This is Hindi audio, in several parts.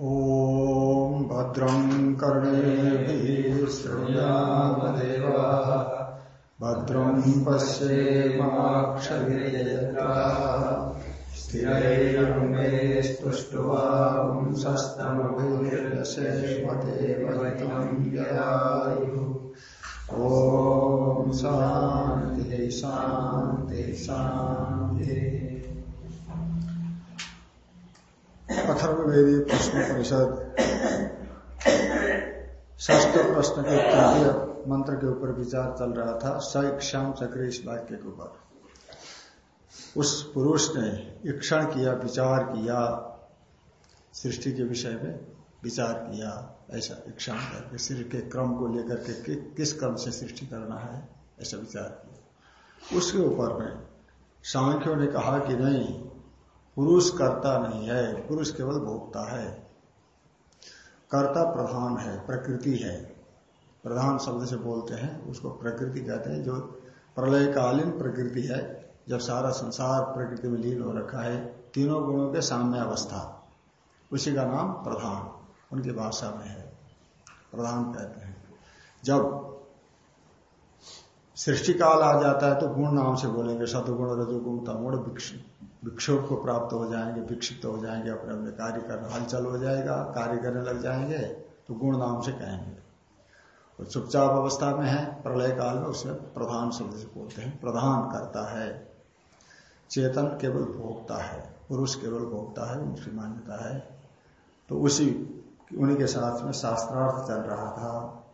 ॐ भद्रं कर्णेभिः शृणुयामदेवाः भद्रं पश्येमाक्षभिर्यजत्राः स्थिरैरङ्गैस्तुष्ट्वांसस्तमभिर्यशेमदेवहितं व्ययायुः ॐ शान्तिः शान्तिः शान्तिः। अथर्ववेदी प्रश्न परिषद ष्ठ प्रश्न के तृतीय मंत्र के ऊपर विचार चल रहा था स इक्षाम सक्रिय इस वाक्य के ऊपर। उस पुरुष ने इक्षण किया विचार किया सृष्टि के विषय में विचार किया ऐसा इक्षण करके सृष्टि के क्रम को लेकर के कि, किस क्रम से सृष्टि करना है ऐसा विचार किया। उसके ऊपर में सांख्यों ने कहा कि नहीं पुरुष कर्ता नहीं है, पुरुष केवल भोगता है। कर्ता प्रधान है, प्रकृति है। प्रधान शब्द से बोलते हैं, उसको प्रकृति कहते हैं, जो प्रलयकालीन प्रकृति है, जब सारा संसार प्रकृति में लीन हो रखा है, तीनों गुणों के साम्य अवस्था। उसी का नाम प्रधान, उनकी भाषा में है। प्रधान कहते हैं। जब सृष्टि काल आ जाता है तो गुण नाम से बोलेंगे सतुगुण रजोगुण तमोड़ विक्षोभ को प्राप्त हो जाएँगे विक्षिप्त हो जाएँगे, अपने अपने कार्य करना हलचल हो जाएगा, कार्य करने लग जाएँगे तो गुण नाम से कहेंगे। और चुपचाप अवस्था में है, प्रलय काल में उसमें प्रधान शब्द से बोलते हैं, प्रधान करता है। चेतन केवल भोगता है, पुरुष केवल भोगता है, उनकी मान्यता है। तो उसी, उन्हीं के साथ में शास्त्रार्थ चल रहा था।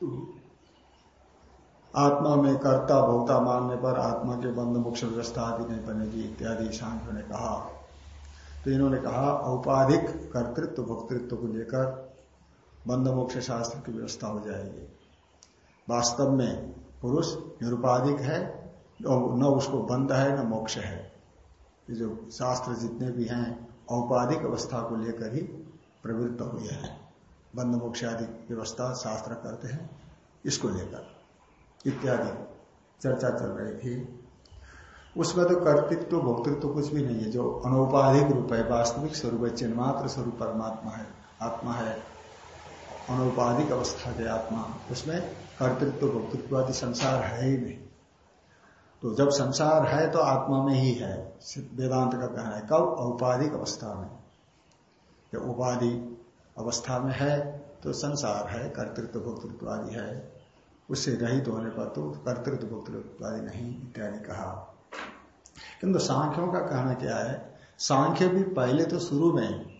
तो आत्मा में कर्ता भोक्ता मानने पर आत्मा के बंध मोक्ष व्यवस्था आदि नहीं बनेगी, इत्यादि शांत ने कहा। तो इन्होंने कहा, औपाधिक कर्तृत्व, भोक्तृत्व को लेकर बंध मोक्ष शास्त्र की व्यवस्था हो जाएगी। वास्तव में पुरुष निरुपाधिक है, न उसको बंध है, न मोक्ष है। ये जो शास्त्र जितने भी हैं, औपाधिक अवस्था को लेकर ही प्रवृत्त हुए हैं। बंध मोक्ष आदि व्यवस्था शास्त्र करते हैं, इसको लेकर। इत्यादि चर्चा चल रही थी। उसमें तो कर्तृत्व भोक्तृत्व कुछ भी नहीं है, जो अनौपाधिक रूप है, वास्तविक स्वरूप है, चिन्मात्र स्वरूप परमात्मा है, आत्मा है, अनौपाधिक अवस्था के आत्मा। उसमें कर्तृत्व भोक्तृत्व आदि संसार है ही नहीं। तो जब संसार है तो आत्मा में ही है वेदांत का कहना है। कब? औपाधिक अवस्था में। जब उपाधि अवस्था में है तो संसार है, कर्तृत्व भोक्तृत्व आदि है। उससे रहित होने पर तो कर्तृत्व भोक्तृत्व आदि नहीं इत्यादि कहा। किंतु सांख्यों का कहना क्या है? सांख्य भी पहले तो शुरू में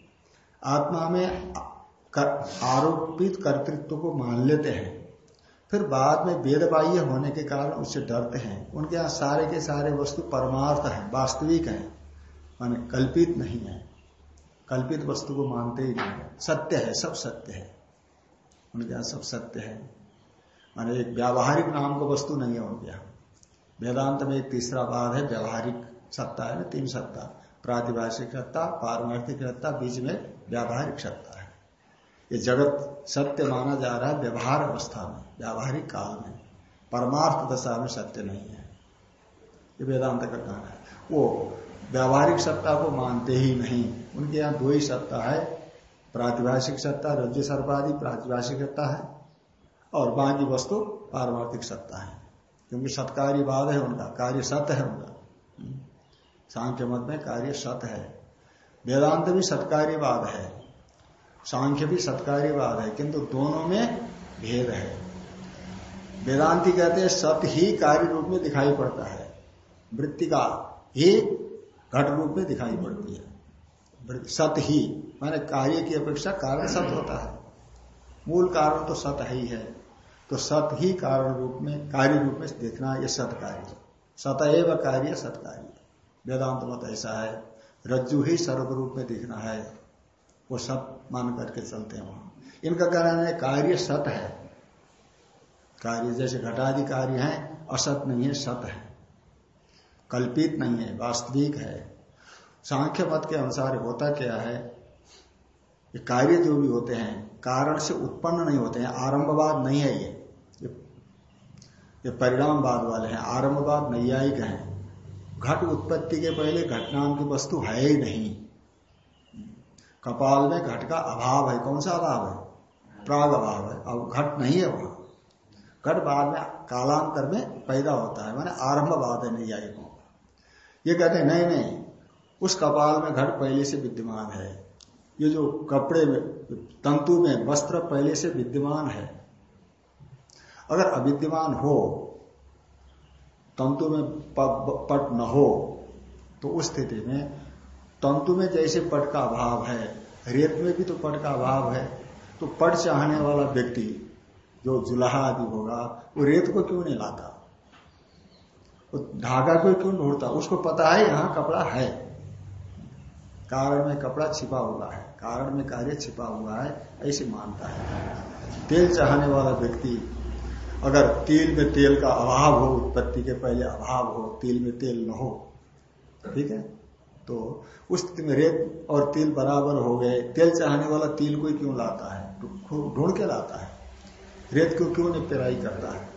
आत्मा में कर, आरोपित कर्तृत्व को मान लेते हैं। फिर बाद में वेद बाह्य होने के कारण उससे डरते हैं। उनके यहाँ सारे के सारे वस्तु परमार्थ हैं वास्तविक हैं माने कल्पित नहीं है। कल्पित वस्तु को मानते ही नहीं सत्य है सब सत्य है। उनके यहाँ सब सत्य है। माने एक व्यावहारिक नाम का वस्तु नहीं है उनके यहाँ। वेदांत में एक तीसरा भाग है, व्यावहारिक सत्ता है ना तीन सत्ता। प्रातिभाषिक सत्ता, पारमार्थिक सत्ता, बीच में व्यावहारिक सत्ता है। ये जगत सत्य माना जा रहा है व्यवहार अवस्था में, व्यावहारिक काल में। परमार्थ दशा में सत्य नहीं है। ये वेदांत का कहना है। वो व्यावहारिक सत्ता को मानते ही नहीं। उनके यहाँ दो ही सत्ता है, प्रातिभाषिक सत्ता, रज्जु सर्पादि, प्रातिभाषिक सत्ता है। और बाकी वस्तु पारमार्थिक सत्ता है। क्योंकि सत्कारी बाद है उनका, कार्य सत्य है उनका। सांख्य मत में कार्य सत्य है। वेदांत भी सत्कार्यवाद है। सांख्य भी सत्कार्यवाद है, किंतु दोनों में भेद है। वेदांति कहते हैं सत्य ही कार्य रूप में दिखाई पड़ता है। वृत्तिका ही घट रूप में दिखाई पड़ती है। सत्य ही, माने कार्य की अपेक्षा कारण सत्य होता है। मूल कारण तो सत ही है। तो सत ही कारण रूप में, कार्य रूप में देखना ये सत कार्य सतएव कार्य सत कार्य वेदांत मत ऐसा है, रज्जु ही सर्व रूप में दिखना है। वो सत मान करके चलते हैं वहाँ। इनका कहना है कार्य सत है। कार्य जैसे घटादि कार्य है, असत नहीं है, सत है। कल्पित नहीं है, वास्तविक है। सांख्य मत के अनुसार होता क्या है? कार्य जो भी होते हैं, कारण से उत्पन्न नहीं होते हैं, आरंभवाद नहीं है ये। ये परिणामवाद वाले हैं, आरंभवाद नैयायिक हैं। घट उत्पत्ति के पहले घटनाम की वस्तु है ही नहीं। कपाल में घट का अभाव है, कौन सा अभाव है? प्राग अभाव है, अब घट नहीं है वहाँ। घट बाद में कालांतर में पैदा होता है, मैंने आरंभवाद है नैयायिकों को। ये कहते नहीं नहीं, उस कपाल में घट पहले से विद्यमान है। ये जो कपड़े में, तंतु में, वस्त्र पहले से विद्यमान है अगर अविद्यमान हो, तंतु में पट न हो तो उस स्थिति में तंतु में जैसे पट का अभाव है, रेत में भी तो पट का अभाव है तो पट चाहने वाला व्यक्ति जो जुलाहा आदि होगा, वो रेत को क्यों नहीं लाता? वो धागा को क्यों ढूंढता? उसको पता है यहाँ कपड़ा है। कारण में कपड़ा छिपा हुआ है, कारण में कार्य छिपा हुआ है, ऐसे मानता है। तेल चाहने वाला व्यक्ति अगर तिल में तेल का अभाव हो, उत्पत्ति के पहले अभाव हो, तिल में तेल न हो, ठीक है? तो उस स्थिति में रेत और तिल बराबर हो गए। तेल चाहने वाला तिल को क्यों लाता है? ढूंढ के लाता है। रेत को क्यों नहीं पेराई करता है?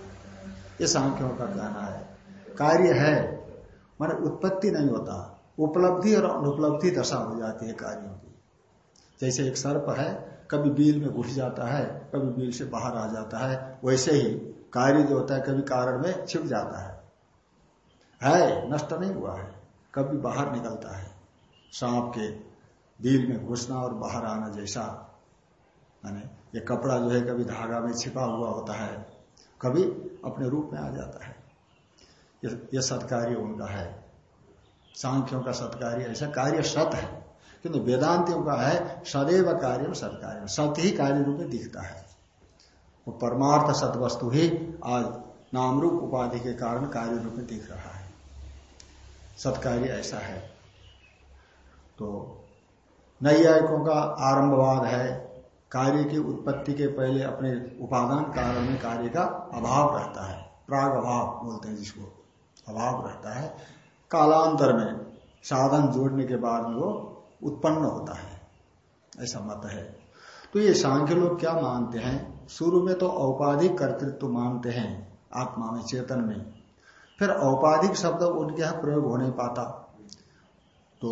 ये सांख्यों का कहना है। कार्य है, माने उत्पत्ति नहीं होता। उपलब्धि और अनुपलब्धि दशा हो जाती है कार्यों की। जैसे एक सर्प है, कभी बील में घुस जाता है, कभी बील से बाहर आ जाता है, वैसे ही कार्य जो होता है कभी कारण में छिप जाता है। है, नष्ट नहीं हुआ है। कभी बाहर निकलता है। सांप के दिल में घुसना और बाहर आना जैसा। माने ये कपड़ा जो है कभी धागा में छिपा हुआ होता है, कभी अपने रूप में आ जाता है। ये सत्कार्य उनका है। सांख्यों का सत्कार्य ऐसा कार्य सत है। किंतु वेदांतियों का है, सदैव कार्य सत्कार्य। सत्य ही कार्य रूप में दिखता है। वो परमार्थ सत वस्तु ही आज नाम रूप उपाधि के कारण कार्य रूप में दिख रहा है। सत्कार्य ऐसा है। तो नैयायिकों का आरंभवाद है। कार्य की उत्पत्ति के पहले अपने उपादान कारण में कार्य का अभाव रहता है। प्राग अभाव बोलते हैं जिसको। अभाव रहता है। कालांतर में साधन जोड़ने के बाद वो उत्पन्न होता है। ऐसा मत है। तो ये सांख्य लोग क्या मानते हैं? शुरू में तो औपाधिक कर्तृत्व मानते हैं, आत्मा में, चेतन में। फिर औपाधिक शब्द उनके यहाँ प्रयोग हो नहीं पाता। तो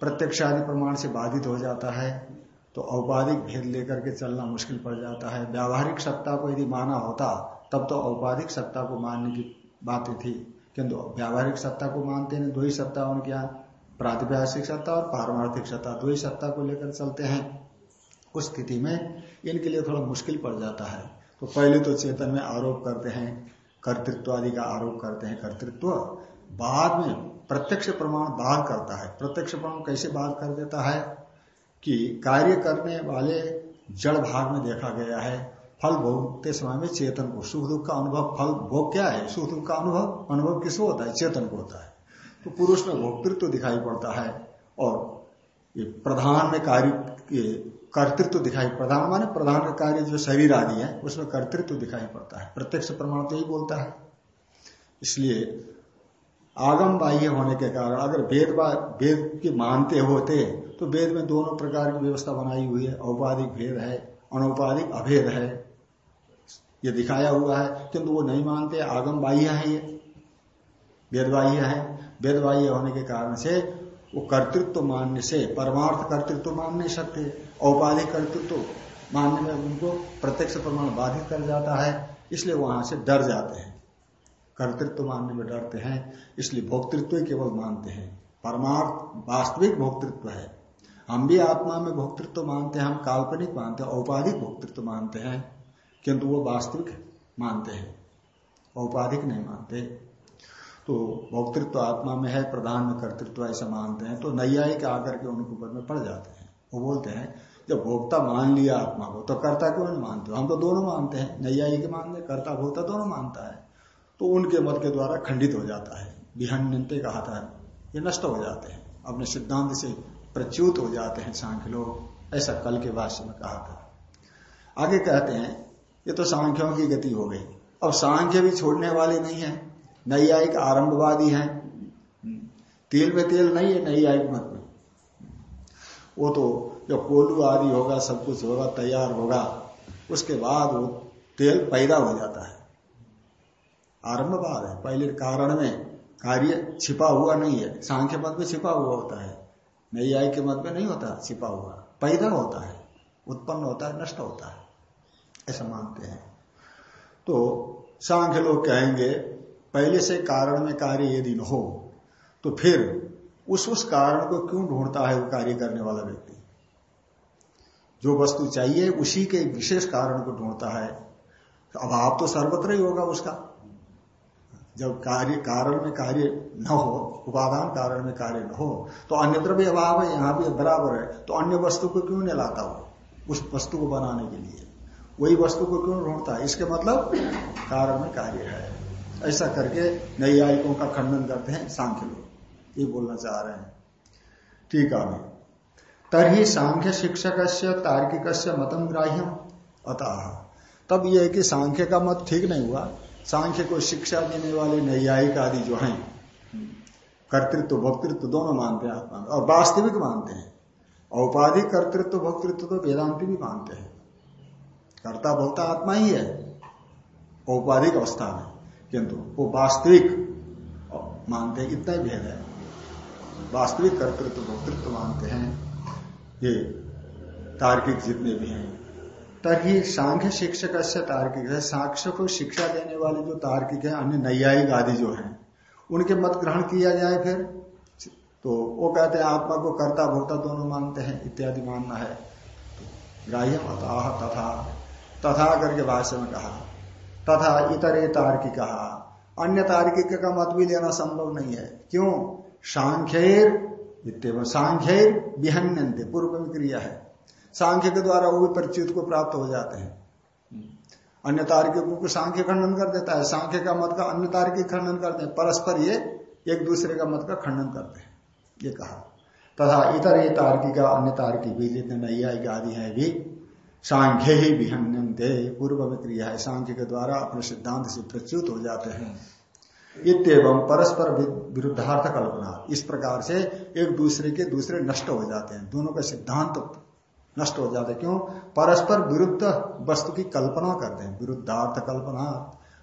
प्रत्यक्षादि प्रमाण से बाधित हो जाता है तो औपाधिक भेद लेकर के चलना मुश्किल पड़ जाता है। व्यावहारिक सत्ता को यदि माना होता, तब तो औपाधिक सत्ता को मानने की बातें थी। किंतु व्यावहारिक सत्ता को मानते नहीं दो ही सत्ता उनके यहाँ, प्रातिभाषिक सत्ता और पारमार्थिक सत्ता, दो ही सत्ता को लेकर चलते हैं। उस स्थिति में इनके लिए थोड़ा मुश्किल पड़ जाता है। तो पहले तो चेतन में आरोप करते हैं, कर्तृत्व आदि का आरोप करते हैं। कर्तृत्व बाद में प्रत्यक्ष प्रमाण बाध करता है। प्रत्यक्ष प्रमाण कैसे बाध कर देता है कि कार्य करने वाले जड़ भाग में देखा गया है। फल भोगते समय में चेतन को सुख दुख का अनुभव, फल भोग क्या है? सुख दुख का अनुभव? अनुभव किसको होता है? चेतन को होता है। तो पुरुष में भोक्तृत्व तो दिखाई पड़ता है और ये प्रधान में कार्य कर्तृत्व दिखाई प्रधान माने प्रधान कार्य जो शरीर आदि है, उसमें कर्तृत्व दिखाई पड़ता है। प्रत्यक्ष प्रमाण तो यही बोलता है। इसलिए आगम बाह्य होने के कारण, अगर वेद वेद की मानते होते तो वेद में दोनों प्रकार की व्यवस्था बनाई हुई है। औपाधिक भेद है, अनौपाधिक अभेद है। ये दिखाया हुआ है, किंतु वो नहीं मानते। आगम बाह्य है ये। वेद बाह्य है। वेद बाह्य होने के कारण से वो कर्तृत्व मानने से, परमार्थ कर्तृत्व मान नहीं सकते। औपाधिक कर्तृत्व मानने में उनको प्रत्यक्ष प्रमाण बाधित कर जाता है, इसलिए वहाँ से डर जाते हैं। कर्तृत्व मानने में डरते हैं, इसलिए भोक्तृत्व ही केवल मानते हैं। परमार्थ वास्तविक भोक्तृत्व है। हम भी आत्मा में भोक्तृत्व मानते हैं, हम काल्पनिक मानते हैं, औपाधिक भोक्तृत्व मानते हैं, किंतु वो वास्तविक मानते हैं, औपाधिक नहीं मानते। तो भोक्तृत्व आत्मा में है, प्रधान में कर्तृत्व ऐसा मानते हैं तो नैयायिक आकर के उनके ऊपर में पड़ जाते हैं। वो बोलते हैं जब भोक्ता मान लिया, आत्मा को तो कर्ता क्यों नहीं मानते? हम तो दोनों मानते हैं। नैयायिक मानते कर्ता भोक्ता दोनों मानता है। तो उनके मत के द्वारा खंडित हो जाता है। विहन्यते कहा था, ये नष्ट हो जाते हैं। अपने सिद्धांत से प्रच्युत हो जाते हैं सांख्य लोग, ऐसा कल के भाष्य में कहा था। आगे कहते हैं, ये तो सांख्यों की गति हो गई। अब सांख्य भी छोड़ने वाले नहीं है। नैयायिक आरंभवादी है। तेल में तेल नहीं है नैयायिक मत में। वो तो जब कोलू आदि होगा, सब कुछ होगा, तैयार होगा, उसके बाद वो तेल पैदा हो जाता है। आरंभवाद है। पहले कारण में कार्य छिपा हुआ नहीं है। सांख्य मत में छिपा हुआ होता है। नई आई के मत में नहीं होता, छिपा हुआ। पैदा होता है, उत्पन्न होता है, नष्ट होता है। ऐसा मानते हैं। तो सांख्य लोग कहेंगे, पहले से कारण में कार्य यदि न हो तो फिर उस उस कारण को क्यों ढूंढता है वो कार्य करने वाला व्यक्ति? जो वस्तु चाहिए, उसी के विशेष कारण को ढूंढता है। अभाव तो सर्वत्र ही होगा उसका। जब कार्य, कारण में कार्य न हो, उपादान कारण में कार्य न हो तो अन्यत्र भी अभाव है, यहाँ भी बराबर है। तो अन्य वस्तु को क्यों नहीं लाता हो उस वस्तु को बनाने के लिए। वही वस्तु को क्यों ढूंढता है? इसके मतलब कारण में कार्य है। ऐसा करके नई नैयायिकों का खंडन करते हैं, सांख्य लोग। ये बोलना चाह रहे हैं। ठीक है तरी सांख्य शिक्षक से तार्किक से मतम ग्राह्यम। अतः, तब यह है कि सांख्य का मत ठीक नहीं हुआ, सांख्य को शिक्षा देने वाले नैयायिक आदि जो हैं, कर्तृत्व, भक्तृत्व दोनों मानते हैं, आत्मा और वास्तविक मानते हैं औपाधिक कर्तृत्व, भक्तृत्व तो वेदांति भी मानते हैं। कर्ता भोक्ता आत्मा ही है औपाधिक अवस्था में, किंतु वो वास्तविक मानते हैं, इतना ही भेद है। वास्तविक कर्तृत्व, भोक्तृत्व मानते हैं। ये तार्किक जितने भी हैं। तभी सांख्य शिक्षक से तार्किक है साक्ष्य को शिक्षा देने वाले जो तार्किक है, अन्य नैयायिक आदि जो हैं, उनके मत ग्रहण किया जाए फिर। तो वो कहते हैं, आत्मा को कर्ता भोक्ता दोनों मानते हैं, इत्यादि मानना है। ग्राह्य अतः तथा तथा करके भाष्य में कहा, तथा इतरे तार्किक। कहा अन्य तार्किक का मत भी लेना संभव नहीं है। क्यों? सांख्य सांख्य विहन्यंते पूर्व में क्रिया है। सांख्य के द्वारा वो भी परिचित को प्राप्त हो जाते हैं। अन्य तार्किकों को सांख्य खंडन कर देता है। सांख्य का मत का अन्य तार्किक खंडन करते हैं परस्पर ये एक दूसरे का मत का खंडन करते हैं। ये कहा। तथा इतर ये तार्किका, अन्य तार्किक भी जितने नैयायिक आदि है भी सांख्य ही विहन्यंते पूर्व में क्रिया है। सांख्य के द्वारा अपने सिद्धांत से प्रच्युत हो जाते हैं। इतम परस्पर विरुद्धार्थ कल्पना। इस प्रकार से एक दूसरे के दूसरे नष्ट हो जाते हैं। दोनों का सिद्धांत तो नष्ट हो जाते क्यों? परस्पर विरुद्ध वस्तु की कल्पना करते हैं। विरुद्धार्थ कल्पना।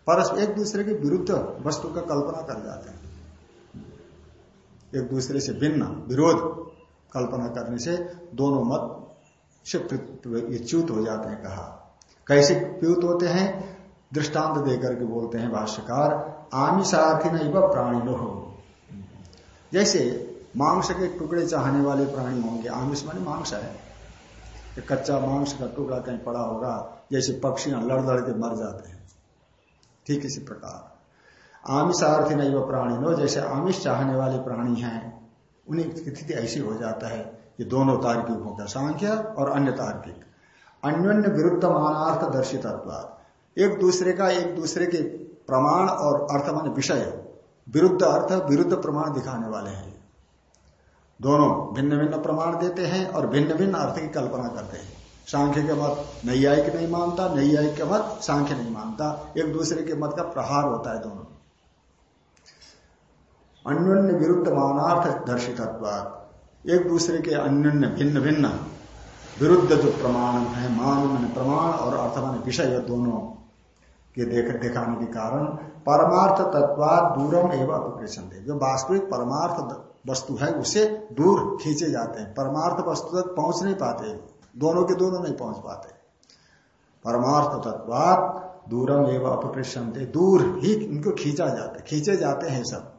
परस्पर एक दूसरे के विरुद्ध वस्तु का कल्पना कर जाते हैं। एक दूसरे से भिन्न विरोध कल्पना करने से दोनों मत से च्युत हो जाते हैं कहा। कैसे प्युत होते हैं? दृष्टांत देकर के बोलते हैं भाष्यकार, आमिषार्थी नहीं वह प्राणी हो जैसे मांस के टुकड़े चाहने वाले प्राणी होंगे, आमिष माने मांस है। कच्चा मांस का टुकड़ा कहीं पड़ा होगा, जैसे पक्षियाँ लड़ लड़ के मर जाते हैं। ठीक इसी प्रकार। आमिषार्थी नहीं वह प्राणी नो जैसे आमिष चाहने वाले प्राणी हैं, उन्हें स्थिति ऐसी हो जाता है ये दोनों तार्किक होगा सांख्य और अन्य तार्किक। अन्योन्य विरुद्ध मानार्थ दर्शित एक दूसरे का एक दूसरे के प्रमाण और अर्थ मान विषय विरुद्ध अर्थ, विरुद्ध प्रमाण दिखाने वाले हैं। दोनों भिन्न भिन्न प्रमाण देते हैं और भिन्न भिन्न अर्थ की कल्पना करते हैं। सांख्य के मत नैयायिक नहीं मानता, नैयायिक के मत सांख्य नहीं मानता। एक दूसरे के मत का प्रहार होता है दोनों। अन्योन्य विरुद्ध मानार्थ दर्शित एक दूसरे के अन्य भिन्न भिन्न विरुद्ध जो प्रमाण है मान प्रमाण और अर्थ मान विषय दोनों। के देख, दिखाने के कारण परमार्थ तत्वा दूरम एवं अपकृष्ण जो वास्तविक परमार्थ वस्तु है, उसे दूर खींचे जाते हैं। परमार्थ वस्तु तक पहुँच नहीं पाते। दोनों के दोनों नहीं पहुँच पाते। परमार्थ तत्वात दूरम एवं अपकृष्ण दूर ही इनको खींचा जाता, खींचे जाते हैं सब।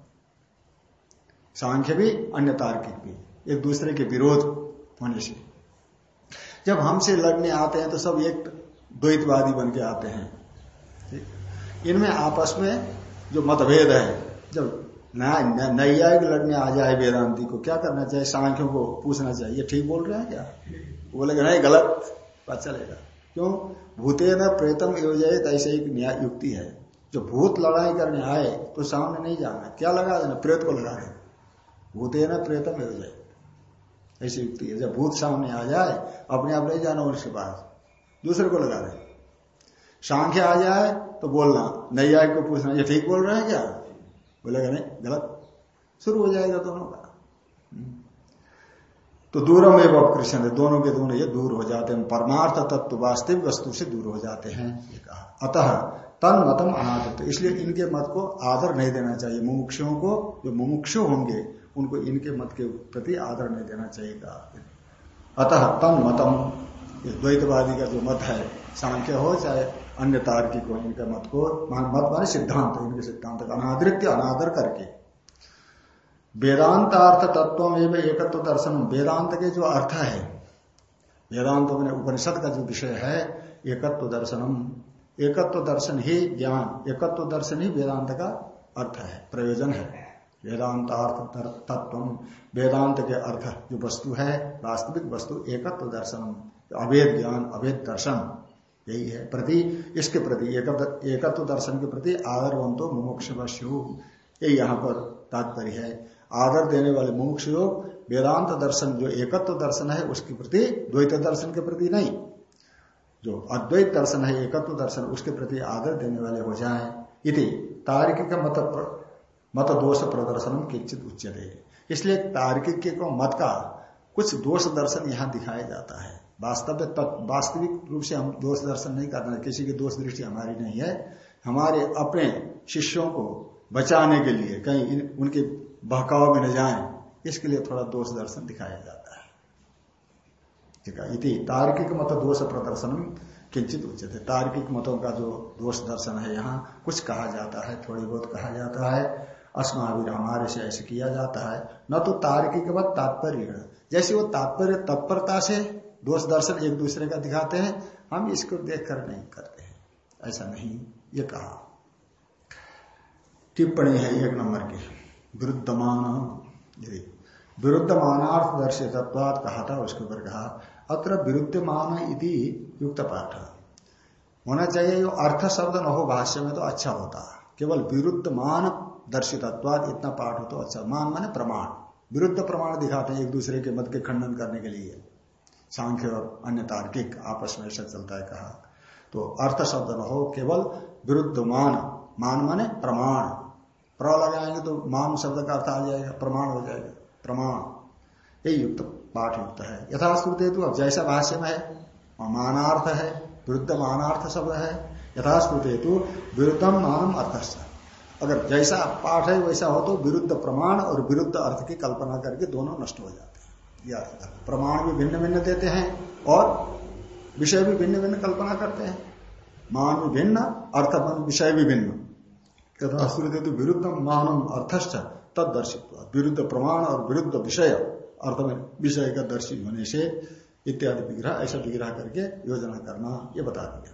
सांख्य भी अन्य तार्किक भी, एक दूसरे के विरोध होने से। जब हमसे लड़ने आते हैं तो सब एक द्वैतवादी बन के आते हैं। इनमें आपस में जो मतभेद है, जब नैयायिक लड़ने आ जाए वेदांति को, क्या करना चाहिए? सांख्यों को पूछना चाहिए। ठीक बोल रहे हैं क्या? बोलेगा, नहीं, गलत बात चलेगा। क्यों? भूते न प्रेतम योजित ऐसे एक न्याय युक्ति है। जो भूत लड़ाई करने आए तो सामने नहीं जाना। क्या लगा देना? प्रेत को लगा देना। भूते न प्रेतम योजित ऐसी युक्ति है। जब भूत सामने आ जाए, अपने आप नहीं जाना उसके पास। दूसरे को लगा दे सांख्य आ जाए तो बोलना नैयायिक को पूछना, ये ठीक बोल रहे हैं क्या? बोलेगा, नहीं, गलत। शुरू हो जाएगा दोनों का। तो दूर में कृष्ण है दोनों के दोनों ये दूर हो जाते हैं। परमार्थ तत्व वास्तविक वस्तु से दूर हो जाते हैं, ये कहा। अतः तन मतम अनादर इसलिए इनके मत को आदर नहीं देना चाहिए। मुमुक्षुओं को, जो मुमुक्षु होंगे, उनको इनके मत के प्रति आदर नहीं देना चाहिए था अतः तन मतम द्वैतवादी का जो मत है सांख्य हो चाहे अन्य तार्किक हो इनके मत को मत माने सिद्धांत, इनके सिद्धांत का अनादृत्य, अनादर करके। वेदांतार्थ तत्व एवं एकत्व दर्शन, वेदांत के जो अर्थ है, वेदांत में उपनिषद का जो विषय है, एकत्व दर्शनम। एकत्व दर्शन ही ज्ञान, एकत्व दर्शन ही वेदांत का अर्थ है, प्रयोजन है। वेदांत अर्थ तत्व वेदांत के अर्थ, जो वस्तु है, वास्तविक वस्तु, एकत्व दर्शन अभेद ज्ञान अभेद दर्शन। यही है। प्रति, इसके प्रति एकत्व दर्शन के प्रति आदरवंतो मुमुक्ष यही यहाँ पर तात्पर्य है। आदर देने वाले मुमुक्ष योग वेदांत दर्शन, जो एकत्व दर्शन है, उसके प्रति द्वैत दर्शन के प्रति नहीं। जो अद्वैत दर्शन है, एकत्व दर्शन, उसके प्रति आदर देने वाले हो जाए। इति तार्किक मत मत दोष प्रदर्शन किंचित उच्चते इसलिए तार्किक को मत का कुछ दोष दर्शन यहाँ दिखाया जाता है। वास्तव वास्तविक रूप से हम दोष दर्शन नहीं करना किसी की दोष दृष्टि हमारी नहीं है। हमारे अपने शिष्यों को बचाने के लिए कहीं उनके बहकाव में न जाए, इसके लिए थोड़ा दोष दर्शन दिखाया जाता है। ठीक है? इति तार्किक मत दोष प्रदर्शन किंचित उचित है। तार्किक मतों का जो दोष दर्शन है, यहाँ कुछ कहा जाता है, थोड़ी बहुत कहा जाता है। अस्मावीर हमारे से ऐसे किया जाता है। न तो तार्किक मत तात्पर्य जैसे वो तात्पर्य तत्परता से दोष दर्शन एक दूसरे का दिखाते हैं, हम इसको देखकर नहीं करते हैं। ऐसा नहीं, ये कहा। टिप्पणी है एक नंबर की। विरुद्धमान। विरुद्धमानार्थ दर्शित कहा था, उसके ऊपर कहा, अत्र विरुद्धमान इति युक्त पाठ। होना चाहिए, जो अर्थ शब्द न हो भाष्य में तो अच्छा होता। केवल विरुद्ध मान दर्शितत्वाद इतना पाठ हो तो अच्छा। मान माने प्रमाण। विरुद्ध प्रमाण दिखाते हैं एक दूसरे के मत के खंडन करने के लिए। सांख्य और अन्य तार्किक आपस में ऐसा चलता है कहा। तो अर्थ शब्द न हो, केवल विरुद्ध मान मान माने प्रमाण। प्र लगाएँगे तो मान शब्द का अर्थ आ जाएगा, प्रमाण हो जाएगा, प्रमाण। यही युक्त पाठ युक्त है। यथास्तुत हेतु अब जैसा भाष्य में है मानार्थ है, विरुद्ध मानार्थ शब्द है। यथास्तुत हेतु विरुद्धम मानम अर्थ अगर जैसा पाठ है, वैसा हो तो विरुद्ध प्रमाण और विरुद्ध अर्थ की कल्पना करके दोनों नष्ट हो जाते प्रमाण भी भिन्न भिन्न देते हैं और विषय भी भिन्न भिन्न कल्पना करते हैं। मान भी भिन्न, अर्थ विषय भी भिन्न। श्रुति तो विरुद्ध मानम अर्थश्च तद दर्शित विरुद्ध प्रमाण और विरुद्ध विषय, अर्थ में विषय का दर्शी होने से इत्यादि विग्रह, ऐसा विग्रह करके योजना करना, ये बता दिया।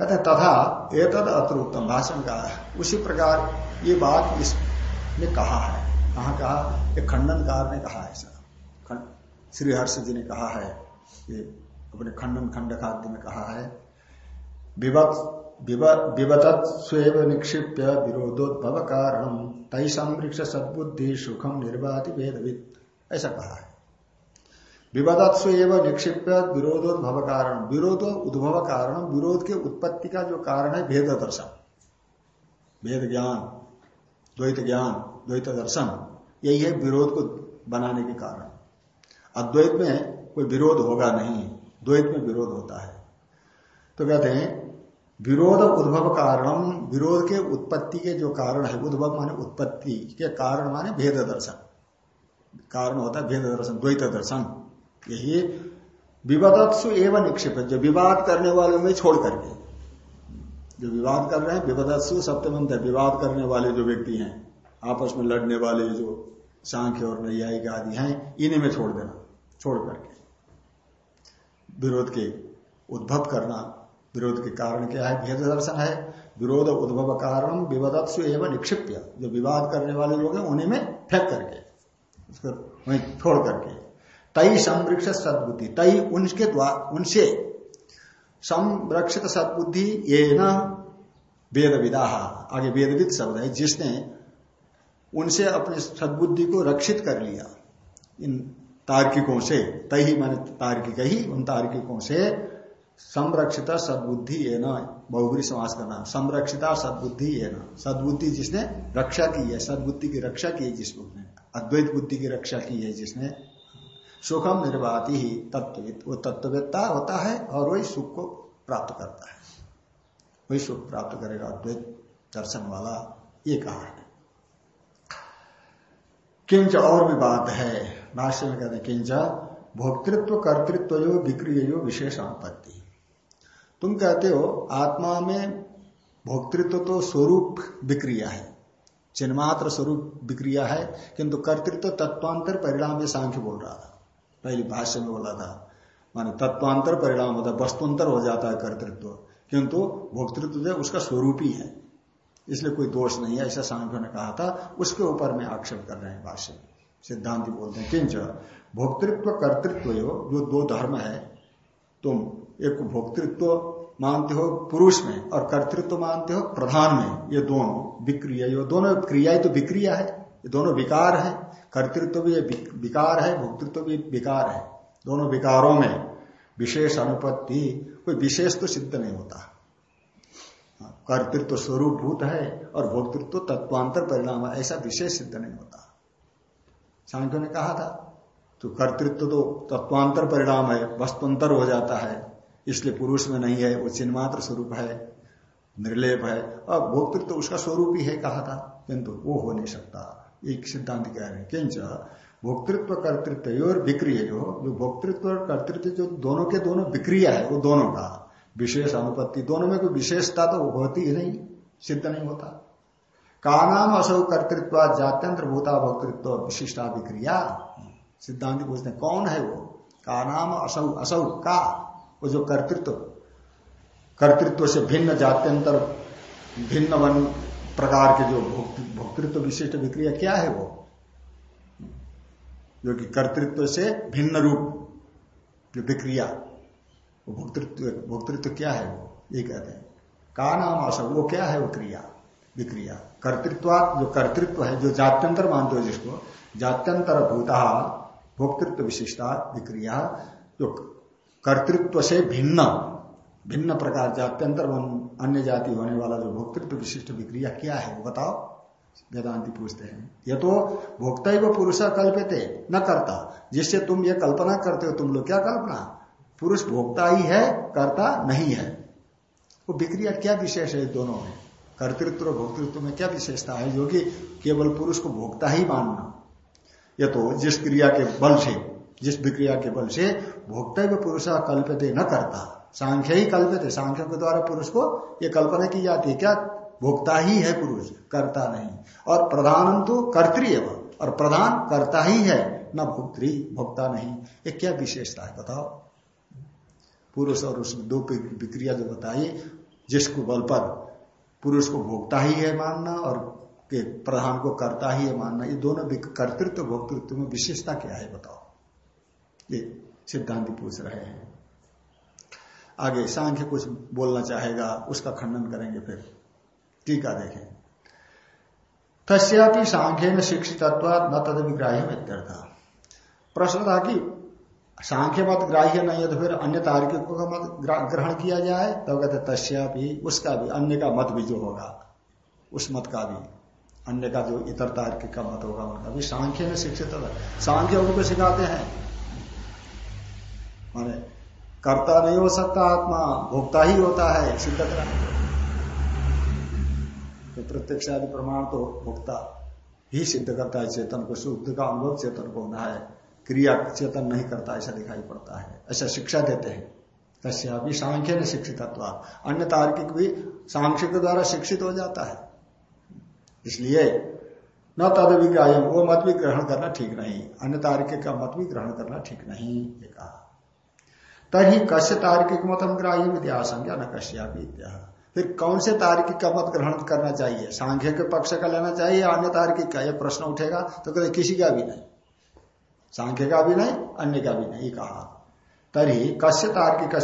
कहते तथा एतद उत्तम भाषण का उसी प्रकार ये बात इसने कहा है। कहा कहा? एक खंडनकार ने कहा ऐसा। श्री हर्ष जी ने कहा है, ये अपने खंडन खंड खाद्य में कहा है, विवत स्वेव निक्षिप्य विरोधोद्भव कारण तय संवृक्ष सदबुद्धि सुखम निर्वाति वेदविद ऐसा कहा है। विवादत स्वेव निक्षिप्य विरोधोद्भव कारण विरोध उद्भव कारण विरोध के उत्पत्ति का जो कारण है भेद दर्शन भेद ज्ञान द्वैत ज्ञान द्वैत दर्शन यही है विरोध को बनाने के कारण। अद्वैत में कोई विरोध होगा नहीं। द्वैत में विरोध होता है। तो कहते हैं, विरोध उद्भव कारण विरोध के उत्पत्ति के जो कारण है, उद्भव माने उत्पत्ति के कारण माने भेद दर्शन कारण होता है भेद दर्शन द्वैत दर्शन यही विवादत्सु एवं निक्षेप जो विवाद करने वाले में छोड़ करके। जो विवाद कर रहे हैं, विवादत्सु सप्तमंत है विवाद करने वाले जो व्यक्ति हैं आपस में लड़ने वाले जो सांख्य और नैयायिक आदि हैं, इन्हें में छोड़ देना, छोड़ करके। विरोध के उद्भव करना, विरोध के कारण क्या है? भेद दर्शन है। विरोध उद्भव कारण विवादत्सु एवं निक्षिप्य। जो विवाद करने वाले लोग हैं, उन्हीं में फेंक करके, उसको वहीं छोड़ करके। तई संरक्षित सदबुद्धि। तई उनके द्वारा उनसे संरक्षित सदबुद्धि ये न वेद विदा आगे वेदविद शब्द है, जिसने उनसे अपने सदबुद्धि को रक्षित कर लिया। इन तार्किकों से, तही माने तार्किक ही, उन तार्किकों से संरक्षिता सदबुद्धि ये न बहुबरी समाज का नाम संरक्षिता सदबुद्धि ये न सदबुद्धि जिसने रक्षा की है, सदबुद्धि की रक्षा की है जिसने अद्वैत बुद्धि की रक्षा की है जिसने सुखम निर्वाती ही तत्वित वो तत्ववेत्ता होता है और वही सुख को प्राप्त करता है। वही सुख प्राप्त करेगा अद्वैत दर्शन वाला, ये कहा है किंच और भी बात है। भाष्य में कहते हैं किंच भोक्तृत्व कर्तृत्व जो विक्रिय जो विशेष आपत्ति तुम कहते हो, आत्मा में भोक्तृत्व तो स्वरूप विक्रिया है। चिन्मात्र स्वरूप विक्रिया है, किंतु कर्तृत्व तत्वांतर परिणाम ये सांख्य बोल रहा था। पहले भाष्य में बोला था, माने तत्वांतर परिणाम होता है वस्तुअंतर हो जाता है कर्तृत्व। किंतु भोक्तृत्व जो उसका स्वरूप ही है। इसलिए कोई दोष नहीं है, ऐसा सांख्य ने कहा था, उसके ऊपर में आक्षेप कर रहे हैं भाष्य सिद्धांति बोलते हैं, किंच भोक्तृत्व कर्तृत्व जो दो धर्म है, तुम एक भोक्तृत्व मानते हो पुरुष में और कर्तृत्व मानते हो प्रधान में, ये दोनों विक्रिया, ये दोनों क्रिया तो विक्रिया है, ये दोनों विकार है। कर्तृत्व भी विकार है, भोक्तृत्व भी विकार है। दोनों विकारों में विशेष अनुपत्ति, कोई विशेष तो सिद्ध नहीं होता। कर्तृत्व स्वरूप भूत है और भोक्तृत्व तत्वांतर परिणाम है, ऐसा विशेष सिद्ध नहीं होता। सांख्य ने कहा था तो कर्तृत्व तो तत्वांतर परिणाम है वस्तुअंतर हो जाता है, इसलिए पुरुष में नहीं है, वो चिन्मात्र स्वरूप है, निर्लेप है। और भोक्तृत्व उसका स्वरूप ही है, कहा था, किंतु वो हो नहीं सकता। एक सिद्धांत कह रहे हैं, किंच भोक्तृत्व कर्तृत्व और विक्रिय जो जो भोक्तृत्व और कर्तृत्व जो दोनों के दोनों विक्रिया है, वो दोनों का विशेष अनुपत्ति। दोनों में कोई विशेषता तो होती ही नहीं, सिद्ध नहीं होता। का नाम असौ कर्तृत्व जात्यंत्र भूता भोक्तृत्व विशिष्टाधिक्रिया सिद्धांत पूछते कौन है वो? का नाम असौ असौ का? वो जो कर्तृत्व कर्तृत्व से भिन्न जात्यंतर, भिन्न वन प्रकार के जो भोक्तृत्व विशिष्ट विक्रिया, क्या है वो? जो कि कर्तृत्व से भिन्न रूप, जो विक्रिया। भोक्तृत्व भोक्तृत्व क्या है वो? ये कहते हैं। का नाम असर वो क्या है वो क्रिया? विक्रिया। कर्तृत्व जो कर्तृत्व है, जो जात्यंतर मानते हो जिसको जात्यंतर भूता भोक्तृत्व विशिष्टा, विक्रिया, जो कर्तृत्व से भिन्न भिन्न प्रकार जात्यंतर अन्य जाति होने वाला जो भोक्तृत्व विशिष्ट विक्रिया क्या है वो बताओ। वेदांति पूछते हैं। ये तो भोक्ता ही वो पुरुष कल्पते न करता। जिससे तुम ये कल्पना करते हो, तुम लोग क्या कल्पना? पुरुष भोक्ता ही है, करता नहीं है। वो विक्रिया क्या विशेष है दोनों में? कर्तृत्व और भोक्तृत्व में क्या विशेषता है? जो कि केवल पुरुष को भोक्ता ही मानना। ये तो जिस क्रिया के बल से, जिस विक्रिया के बल से भोक्ता ही पुरुष कल्पते न करता। सांख्य ही कल्पते सांख्य के द्वारा पुरुष को ये कल्पना की जाती है, क्या? भोक्ता ही है पुरुष, करता नहीं। और प्रधान तो कर्तृ और प्रधान करता ही है, न भोक्तृ भोक्ता नहीं। ये क्या विशेषता है, बताओ। पुरुष और उसमें दो विक्रिया जो बताई, जिसको बल पर पुरुष को भोगता ही है मानना और के प्रधान को करता ही है मानना, ये दोनों कर्तृत्व भोक्तृत्व में विशेषता क्या है बताओ? ये सिद्धांत पूछ रहे हैं। आगे सांख्य कुछ बोलना चाहेगा, उसका खंडन करेंगे फिर। टीका देखें। तस्यापि सांख्य में शिक्षित न तद विग्राह्य प्रश्न था कि सांख्य मत ग्राह्य नहीं है तो फिर अन्य तार्किकों का मत ग्रहण किया जाए तो कहते तस्या भी, उसका भी, अन्य का मत भी जो होगा, उस मत का भी, अन्य का जो इतर तार्किक का मत होगा, उनका भी सांख्य में शिक्षित सांख्य उनको सिखाते हैं? माने, कर्ता नहीं हो सकता आत्मा, भोक्ता ही होता है सिद्ध तो प्रत्यक्ष आदि प्रमाण तो भोक्ता ही सिद्ध करता है, चेतन को, शुद्ध का अनुभव चेतन को होना है। क्रिया चेतन नहीं करता, ऐसा दिखाई पड़ता है। ऐसा शिक्षा देते हैं। तस्या भी सांख्य ने शिक्षित अन्य तार्किक भी सांख्य के द्वारा शिक्षित हो जाता है। इसलिए न तद विग्राह वो मत भी ग्रहण करना ठीक नहीं। अन्य तार्किक का मत भी ग्रहण करना ठीक नहीं, ये कहा। तभी कश्य तार्किक मतम ग्राह्य विद्या संज्ञा न कश्या फिर कौन से तार्किक का मत ग्रहण करना चाहिए? सांख्य के पक्ष का लेना चाहिए अन्य तार्किक का? यह प्रश्न उठेगा तो कहते किसी का भी नहीं। सांख्य का भी नहीं, अन्य का भी नहीं कहा। तरी कश्य तार्किक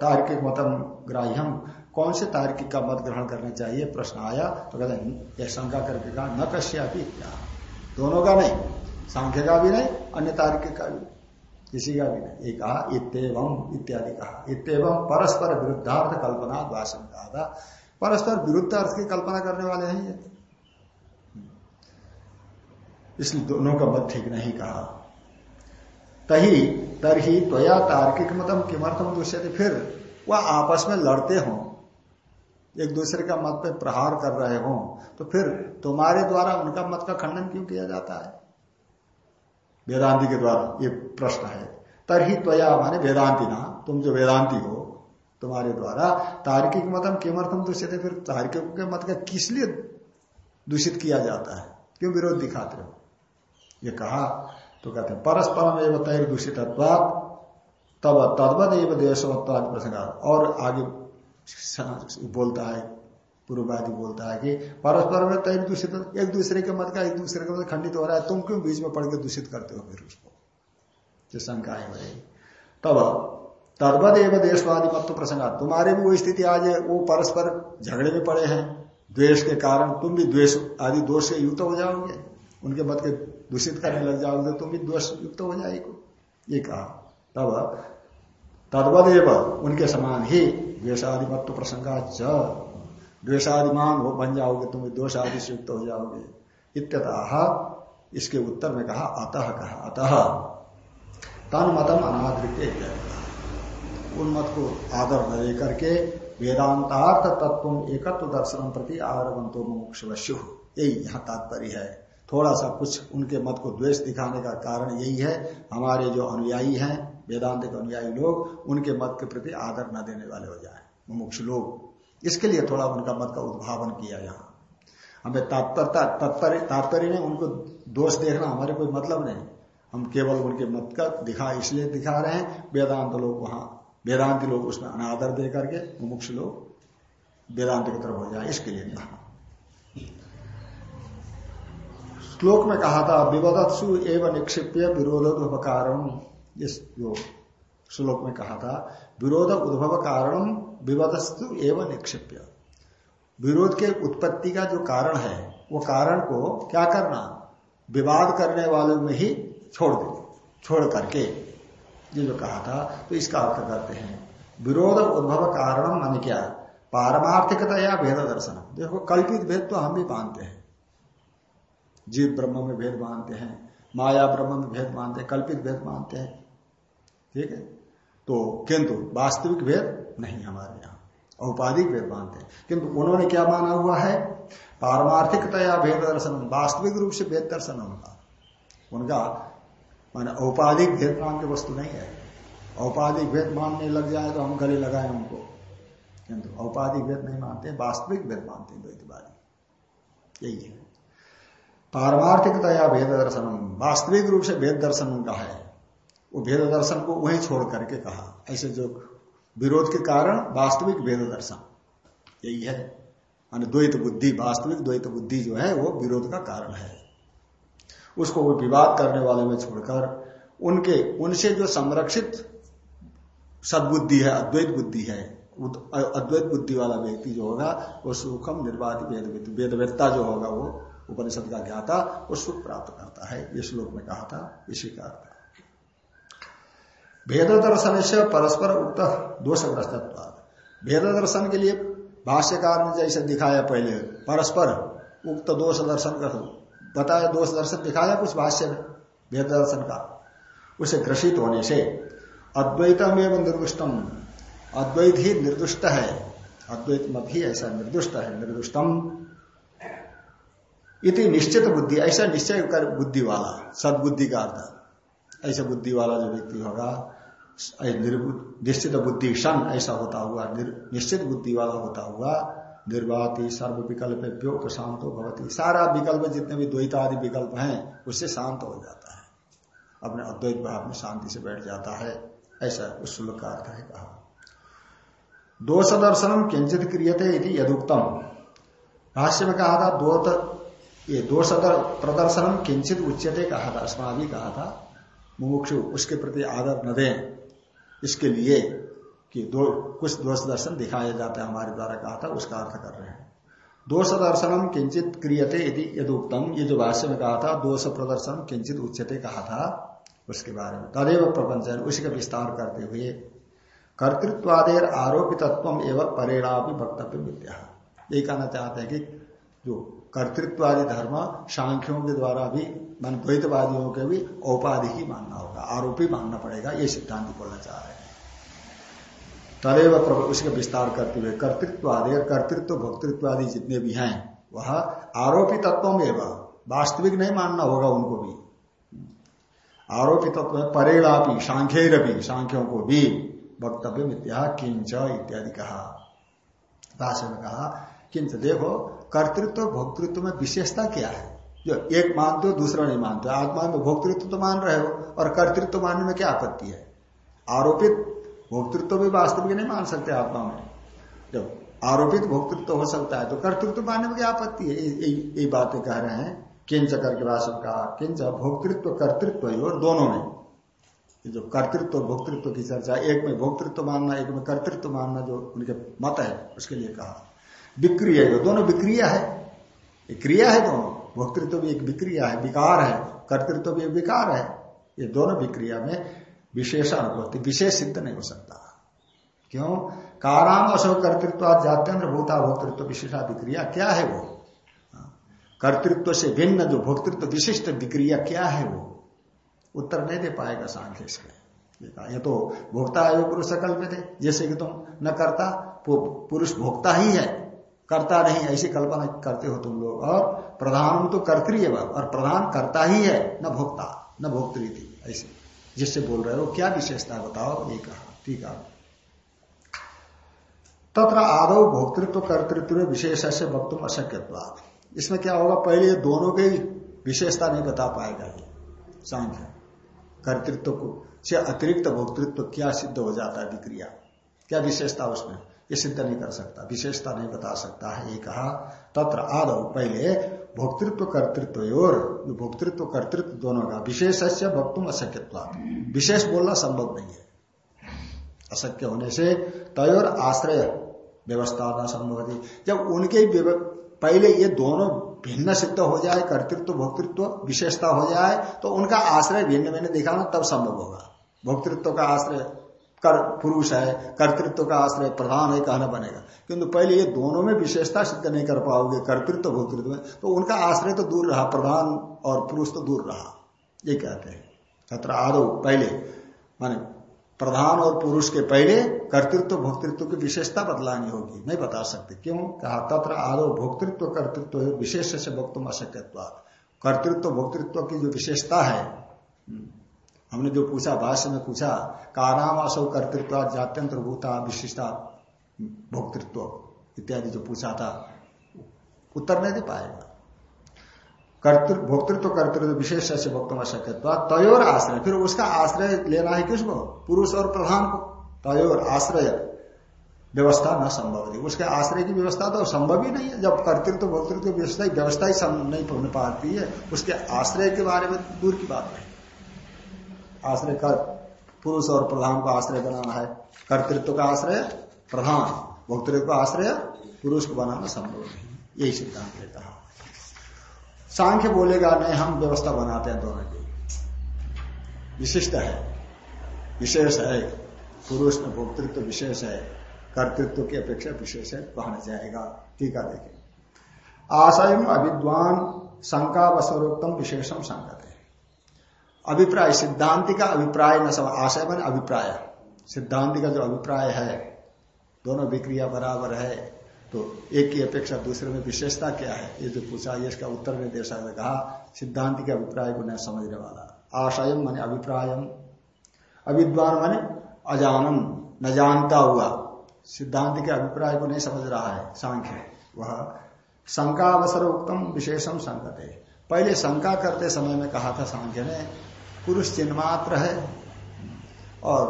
तार्किक मतम ग्राह्यम, कौन से तार्किक का मत ग्रहण करना चाहिए? प्रश्न आया तो कहते यह शंका करके कहा, न कश्य दोनों का नहीं, सांख्य का भी नहीं, अन्य तार्किक का भी किसी का भी नहीं। एक कहा इतम इत्यादि कहा। इतम परस्पर विरुद्धार्थ कल्पना भाषण कहा था परस्पर विरुद्ध अर्थ की कल्पना करने वाले है इसलिए दोनों का मत ठीक नहीं कहा। तही, तरही त्वया तार्किक मतम किमर्थम दूसरे फिर वह आपस में लड़ते हो। एक दूसरे का मत पे प्रहार कर रहे हो। तो फिर तुम्हारे द्वारा उनका मत का खंडन क्यों किया जाता है? वेदांति के द्वारा ये प्रश्न है। तरही त्वया माने वेदांति ना, तुम जो वेदांति हो, तुम्हारे द्वारा तार्किक मतम किमर्थम दूषित है फिर तार्किक के मत का किस लिए दूषित किया जाता है? क्यों विरोध दिखाते हो? ये कहा तो कहते हैं, परस्परम एवं तैर दूषित तब तद्वत एवं देशवत्वाद प्रसंग और आगे बोलता है, पूर्ववादी बोलता है कि परस्पर में तैर दूषित एक दूसरे के मत का, एक दूसरे के मत खंडित हो रहा है, तुम क्यों बीच में पढ़ के दूषित करते हो फिर उसको? जो शंकाएँ बढ़ेगी तब तद्वत एवं देशवादी मत प्रसंग तुम्हारे भी वो स्थिति आज है, वो परस्पर झगड़े में पड़े हैं। द्वेष के कारण तुम भी द्वेष आदि दोष से युक्त हो जाओगे। उनके मत के दूषित करने लग जाओगे तो तुम भी द्वेष युक्त हो जाएगी। ये कहा। तब तद्वत एवं उनके समान ही द्वेषादि मत प्रसंगा द्वेषादिमान हो बन जाओगे तुम दोष आदि से युक्त हो जाओगे। इत्यतः, इसके उत्तर में कहा, अतः कहा। अतः, तन मतम अनादृत्य उन मत को आदर न लेकर के वेदांतार्थ तत्व एकत्व दर्शन प्रति आदरवंतो मोक्षवश्यु यही यहाँ तात्पर्य है। थोड़ा सा कुछ उनके मत को द्वेष दिखाने का कारण यही है। हमारे जो अनुयायी हैं वेदांत के अनुयायी लोग, उनके मत के प्रति आदर न देने वाले हो जाए, मुमुक्ष लोग। इसके लिए थोड़ा उनका मत का उद्भावन किया यहाँ। हमें तात्पर्यता, तात्पर्य तात्पर्य में उनको दोष देखना हमारे कोई मतलब नहीं। हम केवल उनके मत का दिखा, इसलिए दिखा रहे हैं। वेदांत लोग वहाँ, वेदांति लोग उसमें अनादर दे करके मुमुक्ष लोग वेदांत की तरफ़ हो जाए। इसके लिए कहा श्लोक में कहा था, विवदत्सु एवं निक्षिप्य विरोधोपकार इस जो श्लोक में कहा था विरोध उद्भव कारण विवदस्तु एवं निक्षिप्य। विरोध के उत्पत्ति का जो कारण है, वो कारण को क्या करना, विवाद करने वालों में ही छोड़ दे छोड़ करके, ये जो कहा था तो इसका अर्थ करते हैं विरोध उद्भव कारण मान क्या पारमार्थिकता या भेद दर्शन देखो, कल्पित भेद तो हम भी मानते हैं। जीव ब्रह्म में भेद मानते हैं, माया ब्रह्म में भेद मानते हैं, कल्पित भेद मानते हैं। ठीक है? तो किंतु वास्तविक भेद नहीं हमारे यहाँ। औपाधिक भेद मानते हैं। किंतु उन्होंने क्या माना हुआ है? पारमार्थिकतया भेद दर्शन वास्तविक रूप से भेद दर्शन उनका उनका माने औपाधिक भेद नाम की वस्तु नहीं है। औपाधिक भेद मानने लग जाए तो हम गले लगाए उनको। किंतु औपाधिक भेद नहीं मानते, वास्तविक भेद मानते हैं द्वैतवादी यही है। पारमार्थिकतया भेद दर्शन वास्तविक रूप से भेद दर्शन उनका है। वो भेद दर्शन को वही छोड़ करके कहा। ऐसे जो विरोध के कारण वास्तविक भेद दर्शन यही है। मान द्वैत बुद्धि, वास्तविक द्वैत बुद्धि जो है, वो विरोध का कारण है। उसको वो विवाद करने वाले में छोड़कर उनके, उनसे जो संरक्षित सदबुद्धि है, अद्वैत बुद्धि है अद्वैत बुद्धि वाला व्यक्ति जो होगा, वो सुखम निर्वाध वेद वेदवेत्ता जो होगा वो उपनिषद का ज्ञाता वो सुख प्राप्त करता है। ये श्लोक में कहा था, इसी का अर्थ भेद दर्शन से परस्पर उक्त दोषग्रस्त भेद दर्शन के लिए भाष्यकार ने जैसे दिखाया पहले, परस्पर उक्त दोष दर्शन कर बताया दोष दर्शन दिखाया कुछ भाष्य में भेद दर्शन का। उसे ग्रसित होने से अद्वैतम एवं निर्दुष्टम अद्वैत ही निर्दुष्ट है। अद्वैत मत ही ऐसा निर्दुष्ट है निर्दुष्टम इति निश्चित बुद्धि, ऐसा निश्चय कर बुद्धि वाला, सदबुद्धि का अर्थ। ऐसा बुद्धि वाला जो व्यक्ति होगा निश्चित बुद्धि सन ऐसा होता हुआ निश्चित बुद्धि वाला होता हुआ, निर्वाति सर्व विकल्प शांत हो भवती। सारा विकल्प, जितने भी द्वैत आदि विकल्प हैं, उससे शांत हो जाता है। अपने अद्वैत भाव में शांति से बैठ जाता है। ऐसा उस श्लोक का अर्थ है कहा। दोष दर्शनम किंचित क्रियते यदि यदुक्तम। भाष्य में कहा था दो ये दोष प्रदर्शन किंचित उच्चते कहा था अस्मा भी कहा था, मुमुक्षु उसके प्रति आदर न दें। इसके लिए कि दो, कुछ दोष दर्शन दिखाया जाता है, हमारे द्वारा कहा था, उसका अर्थ कर रहे हैं। दोष दर्शनम किंचित क्रियते यदि यदुक्तम, ये जो भाष्य में कहा था, दोष प्रदर्शन किंचित उच्चते कहा था, उसके बारे में। तदेव प्रपंच उसी का विस्तार करते हुए, कर्तृत्वादेर आरोपित एवं परिणाम वक्तव्य विद्या यही कहना चाहते हैं कि जो कर्तृत्वादि धर्म सांख्यों के द्वारा भी, मान द्वैतवादियों के भी औपाधि ही मानना होगा, आरोपी मानना पड़ेगा, ये सिद्धांत बोलना चाह रहे हैं। तदेव उसके विस्तार करते हुए कर्तृत्व कर्तृत्वादि कर्तृत्व भक्तृत्वादि जितने भी हैं, वह आरोपी तत्व में वास्तविक नहीं मानना होगा उनको भी। आरोपित परेड़ा भी सांख्य भी सांख्यों को भी वक्तव्य मित्या किंच इत्यादि कहा। भाषण में कहा, किंच देखो कर्तृत्व भोक्तृत्व में विशेषता क्या है? जो एक मानते हो, दूसरा नहीं मानते। आत्मा में भोक्तृत्व तो मान रहे हो, और कर्तृत्व मानने में क्या आपत्ति है? आरोपित भोक्तृत्व भी वास्तविक नहीं मान सकते आत्मा में। जब आरोपित भोक्तृत्व हो सकता है तो कर्तृत्व मानने में क्या आपत्ति है? ये बातें कह रहे हैं। किंच करके भाषण कहा, किंच भोक्तृत्व, कर्तृत्व और दोनों में। जो कर्तृत्व भोक्तृत्व की चर्चा, एक में भोक्तृत्व मानना, एक में कर्तृत्व मानना जो उनके मत है, उसके लिए कहा। विक्रिय दोनों विक्रिया है। एक क्रिया है दोनों। भोक्तृत्व भी एक विक्रिया है, विकार है। कर्तृत्व भी एक विकार है। ये दोनों विक्रिया में विशेष अनुभूति विशेष सिद्ध नहीं हो सकता। क्यों? काराम अशोक कर्तृत्व जात्यंत्र भूता भोक्तृत्व विशेषा विक्रिया क्या है वो? कर्तृत्व से भिन्न जो भोक्तृत्व विशिष्ट विक्रिया क्या है वो? उत्तर नहीं दे पाएगा सांख्य इसमें। ये तो भोक्ता है पुरुष कल्पित थे, जैसे कि तुम न करता पुरुष भोक्ता ही है। करता नहीं ऐसी कल्पना करते हो तुम लोग। और प्रधान तो कर्तृय और प्रधान करता ही है, न भोक्ता, न भोक्तृ ऐसे। जिससे बोल रहे हो, क्या विशेषता बताओ, ये कहा, ठीक है। तथा आदव भोक्तृत्व कर्तृत्व विशेष से वक्तुम अशक्यवाद इसमें क्या होगा, पहले ये दोनों की विशेषता नहीं बता पाएगा ये। सांख्य कर्तृत्व को, से अतिरिक्त भोक्तृत्व क्या सिद्ध हो जाता है विक्रिया? क्या विशेषता उसमें? ये सिद्ध नहीं कर सकता, विशेषता नहीं बता सकता, है ये कहा। तत्र आदव पहले भोक्तृत्व, कर्तृत्व और भोक्तृत्व, कर्तृत्व दोनों का विशेष से भक्तुम अशक्यत्व विशेष बोलना संभव नहीं है। अशक्य होने से तय आश्रय व्यवस्था न संभव थी जब उनके पहले ये दोनों भिन्न सिद्ध हो जाए, कर्तृत्व, भोक्तृत्व, विशेषता हो जाए तो उनका आश्रय भिन्न भिन्न दिखाना तब संभव होगा। भोक्तृत्व का आश्रय कर पुरुष है, कर्तृत्व का आश्रय प्रधान है, कहना बनेगा। किंतु पहले ये दोनों में विशेषता सिद्ध नहीं कर पाओगे, कर्तृत्व भोक्तृत्व में तो उनका आश्रय तो दूर रहा, प्रधान और पुरुष तो दूर रहा। ये कहते हैं। तथा आदो, पहले, माने प्रधान और पुरुष के पहले कर्तृत्व भोक्तृत्व की विशेषता बदलानी होगी। नहीं बता सकते। क्यों? कहा, तत्र आदो भोक्तृत्व कर्तृत्व विशेष से भोक्तुम अशक्यत्व कर्तृत्व भोक्तृत्व की जो विशेषता है हमने जो पूछा, भाष्य में पूछा काराम असो कर्तृत्व जात्यंत्र भूता विशिष्टा भोक्तृत्व इत्यादि जो पूछा था, उत्तर नहीं दे पाएगा। कर्तृत्व भोक्तृत्व, कर्तृत्व विशेष से भोक्तम अशक्यत्व तयोर आश्रय। फिर उसका आश्रय लेना है किसको? पुरुष और प्रधान को। तयोर आश्रय व्यवस्था न संभव है। उसके आश्रय की व्यवस्था तो संभव ही नहीं है। जब कर्तृत्व, भोक्तृत्व व्यवस्था व्यवस्था ही नहीं पाती है, उसके आश्रय के बारे में दूर की बात नहीं आश्रय कर। पुरुष और प्रधान को आश्रय बनाना है। कर्तृत्व का आश्रय, प्रधान। भोक्तृत्व का आश्रय, पुरुष को बनाना संभव नहीं। यही सिद्धांत है। कहा सांख्य बोलेगा, नहीं, हम व्यवस्था बनाते हैं दोनों की विशिष्ट है। विशेष है। पुरुष में भोक्तृत्व विशेष है। कर्तृत्व की अपेक्षा विशेष है। कहना जाएगा। टीका देखें। आशय अविद्वान शंका व स्वरूपतम विशेषम संगत। है अभिप्राय, सिद्धांति का अभिप्राय न सब आशय बने, अभिप्राय। सिद्धांति का जो अभिप्राय है, दोनों विक्रिया बराबर है तो एक की अपेक्षा दूसरे में विशेषता क्या है? ये जो पूछा, ये इसका उत्तर में सकते कहा, सिद्धांत के अभिप्राय को न समझने वाला। आशयम माने अभिप्रायम। अविद्वान माने अजानन न जानता हुआ। सिद्धांत के अभिप्राय को नहीं समझ रहा है, सांख्य वह शंका अवसर उत्तम विशेषम संकत पहले शंका करते समय में कहा था सांख्य ने पुरुष चिन्ह मात्र है और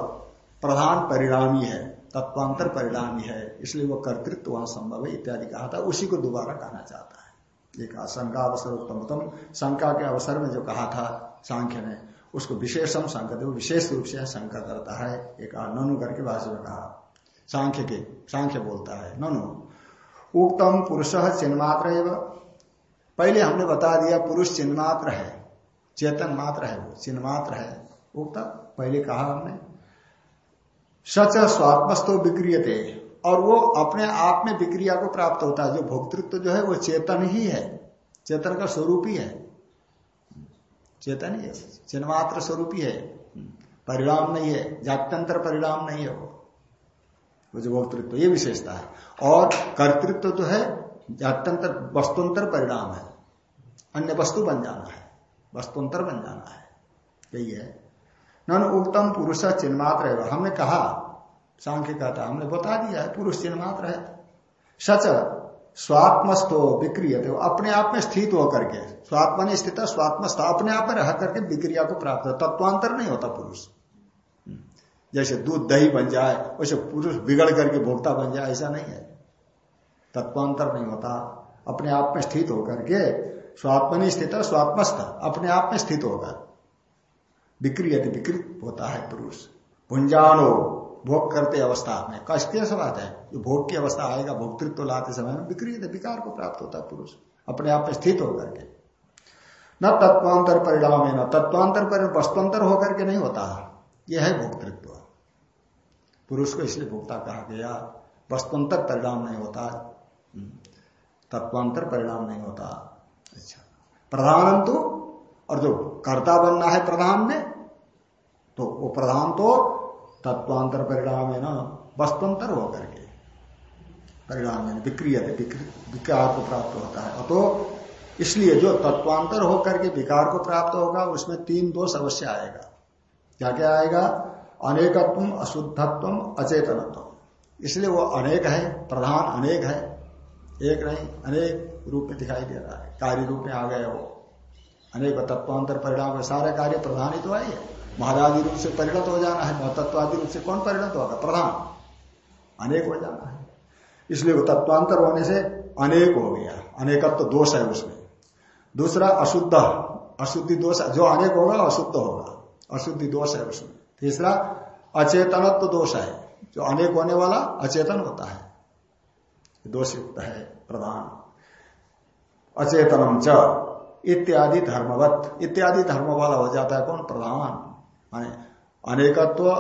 प्रधान परिणामी है, तत्वांतर परिणामी है, इसलिए वो कर्तृत्व वहाँ संभव है, इत्यादि कहा था। उसी को दोबारा कहना चाहता है। एक शंका अवसर उत्तम शंका के अवसर में जो कहा था सांख्य ने, उसको विशेषम संकट विशेष रूप से शंका करता है। एक ननु करके भाषा में कहा। सांख्य के, सांख्य बोलता है, ननु, उक्तम पुरुष चिन्ह चिन्मात्र पहले हमने बता दिया पुरुष चिन्ह मात्र है। चेतन मात्र है वो चिन्ह मात्र है। उक्त, पहले कहा हमने सच स्वात्मस्तो विक्रियते। और वो अपने आप में विक्रिया को प्राप्त होता है। जो भोक्तृत्व जो है, वो चेतन ही है। चेतन का स्वरूप ही है। चेतन ही है। चिन्मात्र स्वरूप ही है। परिणाम नहीं है। जात्यंतर परिणाम नहीं है वो। वो जो भोक्तृत्व, ये विशेषता है। और कर्तृत्व जो है जात्यंतर वस्तुंतर परिणाम है। अन्य वस्तु बन जाना है। वस्तुंतर बन जाना है। यही है। नन उत्तम पुरुष चिन्मात्र है हमने कहा सांख्य कहता हमने बता दिया है, पुरुष चिन्मात्र है। सच स्वात्मस्थो विक्रिय थे अपने आप में स्थित होकर के स्वात्मा स्थित, स्वात्मस्थ, अपने आप में रह करके विक्रिया को प्राप्त होता। तत्वांतर नहीं होता पुरुष। जैसे दूध दही बन जाए, वैसे पुरुष बिगड़ करके भोक्ता बन जाए, ऐसा नहीं है। तत्वांतर नहीं होता। अपने आप में स्थित होकर के स्वात्मनि स्थित, स्वात्मस्थ, अपने आप में स्थित होगा। विक्रिय विकृत होता है पुरुष, भुंजानो, भोग करते अवस्था में, कष्ट बात है, जो भोग की अवस्था आएगा, भोक्तृत्व तो लाते समय में विक्रिय विकार को प्राप्त होता है पुरुष, अपने आप में स्थित होकर के। न तत्वांतर परिणाम है, न तत्वांतर परिणाम वस्तुअंतर होकर के नहीं होता। यह है भोक्तृत्व। पुरुष को इसलिए भोक्ता कहा गया वस्तुअंतर परिणाम नहीं होता। हम्म। तत्वांतर परिणाम नहीं होता। प्रधान तो और जो कर्ता बनना है प्रधान में तो वो प्रधान तो तत्वांतर परिणाम है ना वस्तुअंतर होकर के। परिणाम है विक्रिय विकार को प्राप्त होता है। अतो इसलिए जो तत्वांतर होकर के विकार को प्राप्त होगा, उसमें तीन दोष अवश्य आएगा। क्या क्या आएगा? अनेकत्व, अशुद्धत्व, अचेतनत्व। इसलिए वो अनेक है, प्रधान अनेक है। एक नहीं, अनेक। रूप में दिखाई दे रहा है। कार्य रूप में आ गए हो। अनेक तत्वांतर परिणाम सारे कार्य प्रधान ही तो है महादादि रूप से परिणत हो जाना है। महतत्वादि रूप से कौन परिणत होगा? प्रधान। अनेक हो जाना है। इसलिए वो तत्वांतर होने से अनेक हो गया। अनेकत्व तो दोष है उसमें। दूसरा, अशुद्ध। अशुद्धि दोष जो अनेक होगा, अशुद्ध होगा। अशुद्धि दोष है उसमें। तीसरा, अचेतनत्व तो दोष है। जो अनेक होने वाला अचेतन होता है। दोष युक्त है। प्रधान। अचेतनम च। इत्यादि धर्मवत। इत्यादि धर्म वाला हो जाता है कौन? प्रधान। माने अनेकत्व,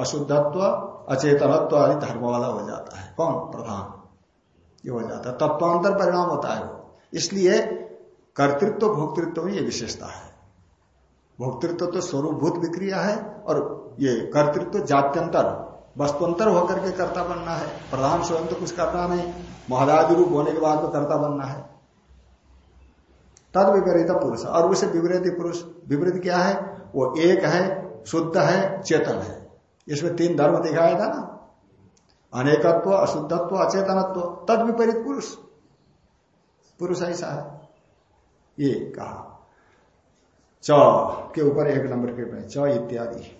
अशुद्धत्व, अचेतनत्व आदि धर्म वाला हो जाता है। कौन? प्रधान। ये हो जाता है। तत्वांतर परिणाम होता है वो। इसलिए कर्तृत्व, भोक्तृत्व में ये विशेषता है। भोक्तृत्व तो स्वरूपभूत विक्रिया है और ये कर्तृत्व जात्यंतर वस्तुअंतर होकर के कर्ता बनना है। प्रधान स्वयं तो कुछ करना नहीं। महादादि रूप होने के बाद तो कर्ता बनना है। तद विपरीत पुरुष। और उसे विपरीत पुरुष, विपरीत क्या है? वो एक है, शुद्ध है, चेतन है। इसमें तीन धर्म दिखाया था ना? अनेकत्व, अशुद्धत्व, अचेतनत्व। तद विपरीत पुरुष। पुरुष ऐसा है। ये कहा। च के ऊपर एक नंबर के च इत्यादि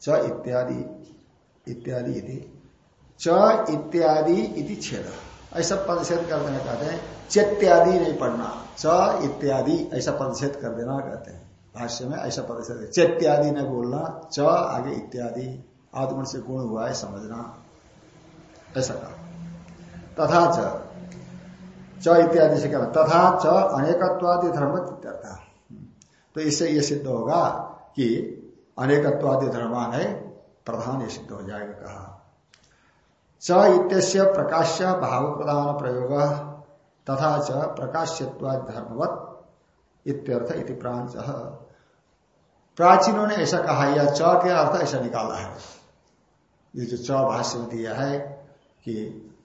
च इत्यादि इत्यादि च इत्यादि इति छेद। ऐसा पदछेद कर देना कहते हैं। चेत्यादि नहीं पढ़ना। च इत्यादि, ऐसा पदछेद कर देना कहते हैं। भाष्य में ऐसा पदछेद चेत्यादि नहीं बोलना, च आगे इत्यादि। आत्मन से गुण हुआ है, समझना। ऐसा कहा। तथा च। च इत्यादि से क्या तथा च अनेकत्वादि धर्म तो इससे यह सिद्ध होगा कि अनेकत्वादि धर्मान है, प्रधान ये सिद्ध हो जाएगा कहा। च इत्यस्य प्रकाश्य भाव प्रधान प्रयोग। तथा च प्रकाश्यवाद धर्मवत इत्यर्थ इति प्रांच प्राचीनों ने ऐसा कहा या च के अर्थ ऐसा निकाला है। ये जो च भाष्य में दिया है कि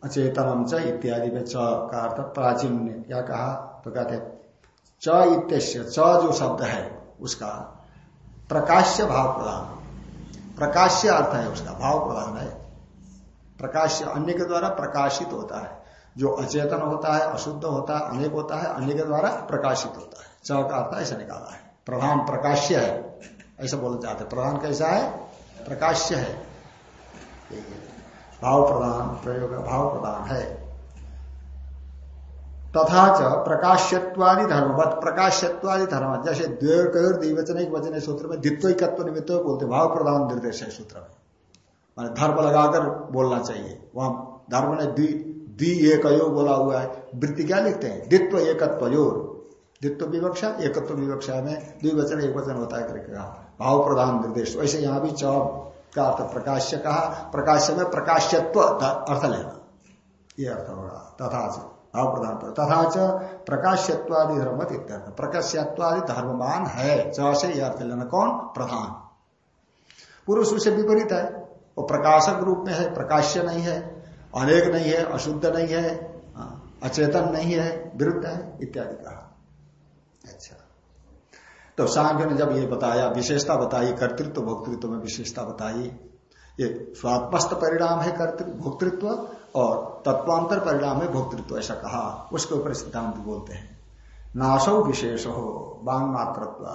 अचेतनम च इत्यादि में च का अर्थ प्राचीन ने क्या कहा? तो कहते च इत्यस्य, च जो शब्द है, उसका प्रकाश्य भाव प्रधान प्रकाश्य अर्थ है उसका, भाव प्रधान है। प्रकाश्य अन्य के द्वारा प्रकाशित होता है। जो अचेतन होता है, अशुद्ध होता है, अनेक होता है, अन्य के द्वारा प्रकाशित होता है। च का अर्थ ऐसा निकाला है। प्रधान प्रकाश्य है। ऐसा बोलना चाहते प्रधान कैसा है? प्रकाश्य है। भाव प्रधान, प्रयोग, भाव प्रधान है। तथा च प्रकाश्यत्वादि धर्मवत प्रकाश्यत्वादि धर्म। जैसे द्विवचन वचन सूत्र में द्वित्व निमित्त बोलते भाव प्रधान निर्देश है सूत्र में। मान धर्म लगाकर बोलना चाहिए। वहाँ धर्म ने द्वि एक बोला हुआ है। वृत्ति क्या लिखते हैं? द्वित्व एकत्व योर द्वित्व विवक्षा, एकत्व विवक्षा में द्विवचन एक वचन होता है करके कहा। भाव प्रधान निर्देश। वैसे यहाँ भी चौब का अर्थ प्रकाश्य कहा। प्रकाश्य में प्रकाश्यत्व अर्थ लेना। ये अर्थ होगा। तथा भाव प्रधान तथा च, प्रकाश्यत्वादि धर्म इत्यर्थ। प्रकाश्यत्वादि धर्ममान है। च से यह अर्थ लेना कौन? प्रधान। पुरुष उसे विपरीत है। वो प्रकाशक रूप में है, प्रकाश्य नहीं है। अनेक नहीं है, अशुद्ध नहीं है अचेतन नहीं है, विरुद्ध है, इत्यादि कहा। अच्छा। तो सांख्य ने जब ये बताया, विशेषता बताई, कर्तृत्व, भोक्तृत्व में विशेषता बताई, ये स्वात्मस्त परिणाम है कर्तृत्व भोक्तृत्व और तत्वांतर परिणाम है भोक्तृत्व, ऐसा कहा। उसके ऊपर सिद्धांत बोलते हैं। नाशो विशेष हो बांग मात्रत्व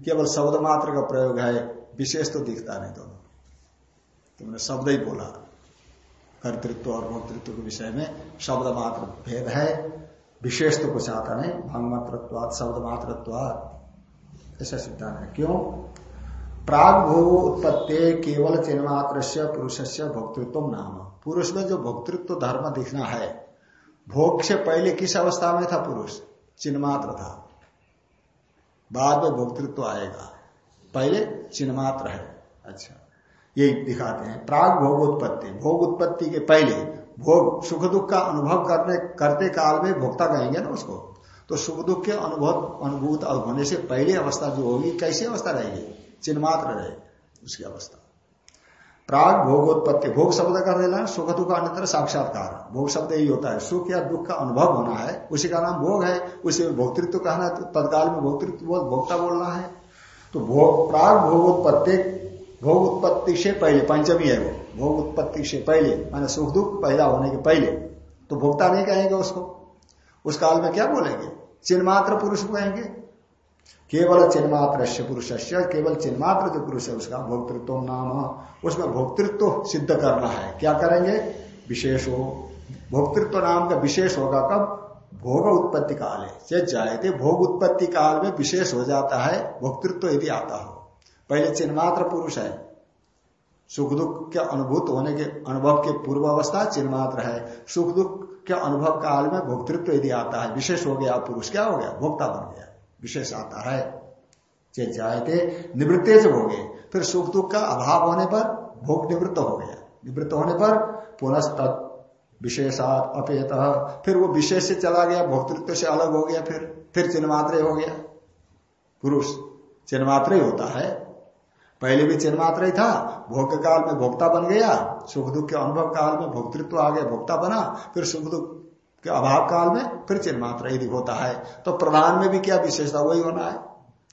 केवल शब्द मात्र का प्रयोग है, विशेष तो दिखता नहीं दोनों। तुमने शब्द ही बोला। कर्तृत्व और भोक्तृत्व के विषय में शब्द मात्र भेद है। विशेष तो कुछ आता नहीं भंग मात्रत्वाद शब्द मात्रत्वाद ऐसा सिद्धांत है। क्यों? प्राग भोग उत्पत्ति केवल चिन्ह मात्र से पुरुष से भोक्तृत्व नाम। पुरुष में जो भोक्तृत्व धर्म दिखना है भोग से पहले किस अवस्था में था पुरुष? चिन्ह मात्र था। बाद में भोक्तृत्व आएगा। पहले चिन्ह मात्र है। अच्छा। यही दिखाते हैं। प्राग भोग उत्पत्ति भोग उत्पत्ति के पहले भोग, सुख दुख का अनुभव करने, करते काल में भोक्ता कहेंगे ना उसको। तो सुख दुख के अनुभव, अनुभूत होने से पहले अवस्था जो होगी, कैसी अवस्था रहेगी? चिन्ह मात्र रहेगी उसकी अवस्था। प्राग भोगोत्पत्ति। भोग शब्द कर देना सुख दुख अन्यत्र साक्षात्कार। भोग शब्द यही होता है, सुख या दुख का अनुभव होना है, उसी का नाम भोग है। उसी में भोक्तृत्व कहना तो तत्काल में भोक्तृत्व बोल, भोक्ता बोलना है। तो भोग, प्राग भोगोत्पत्ति भोग उत्पत्ति से पहले, पंचमी है वो भोग उत्पत्ति से पहले, माने सुख दुख पैदा होने के पहले तो भोक्ता नहीं कहेंगे उसको। उस काल में क्या बोलेंगे? चिन्मात्र पुरुष कहेंगे। केवल चिन्मात्र पुरुष केवल चिन्मात्र जो पुरुष है उसका भोक्तृत्व नाम, उसमें भोक्तृत्व सिद्ध करना है। क्या करेंगे? विशेष हो भोक्तृत्व नाम का विशेष होगा कब? भोग उत्पत्ति काल है थे भोग उत्पत्ति काल में विशेष हो जाता है, भोक्तृत्व यदि आता हो। पहले चिन्मात्र पुरुष है। सुख दुख के अनुभूत होने के, अनुभव के पूर्व अवस्था चिन्मात्र है। सुख दुख के अनुभव काल में भोक्तृत्व यदि आता है, विशेष हो गया पुरुष, क्या हो गया? भोक्ता बन गया। विशेष आता है चेत निवृत्ते से हो गए फिर सुख दुख का अभाव होने पर भोग निवृत्त हो गया। निवृत्त होने पर पुनः विशेषात अपेत। फिर वो विशेष से चला गया, भोक्तृत्व से अलग हो गया फिर। फिर चिन्मात्र हो गया। पुरुष चिन्मात्र होता है। पहले भी चिन्मात्र ही था। भोग काल में भोक्ता बन गया सुख दुख के अनुभव काल में भोक्तृत्व आ गया, भोक्ता बना, फिर सुख दुख के अभाव काल में फिर चिन्ह मात्र यदि होता है। तो प्रधान में भी क्या विशेषता, वही होना है।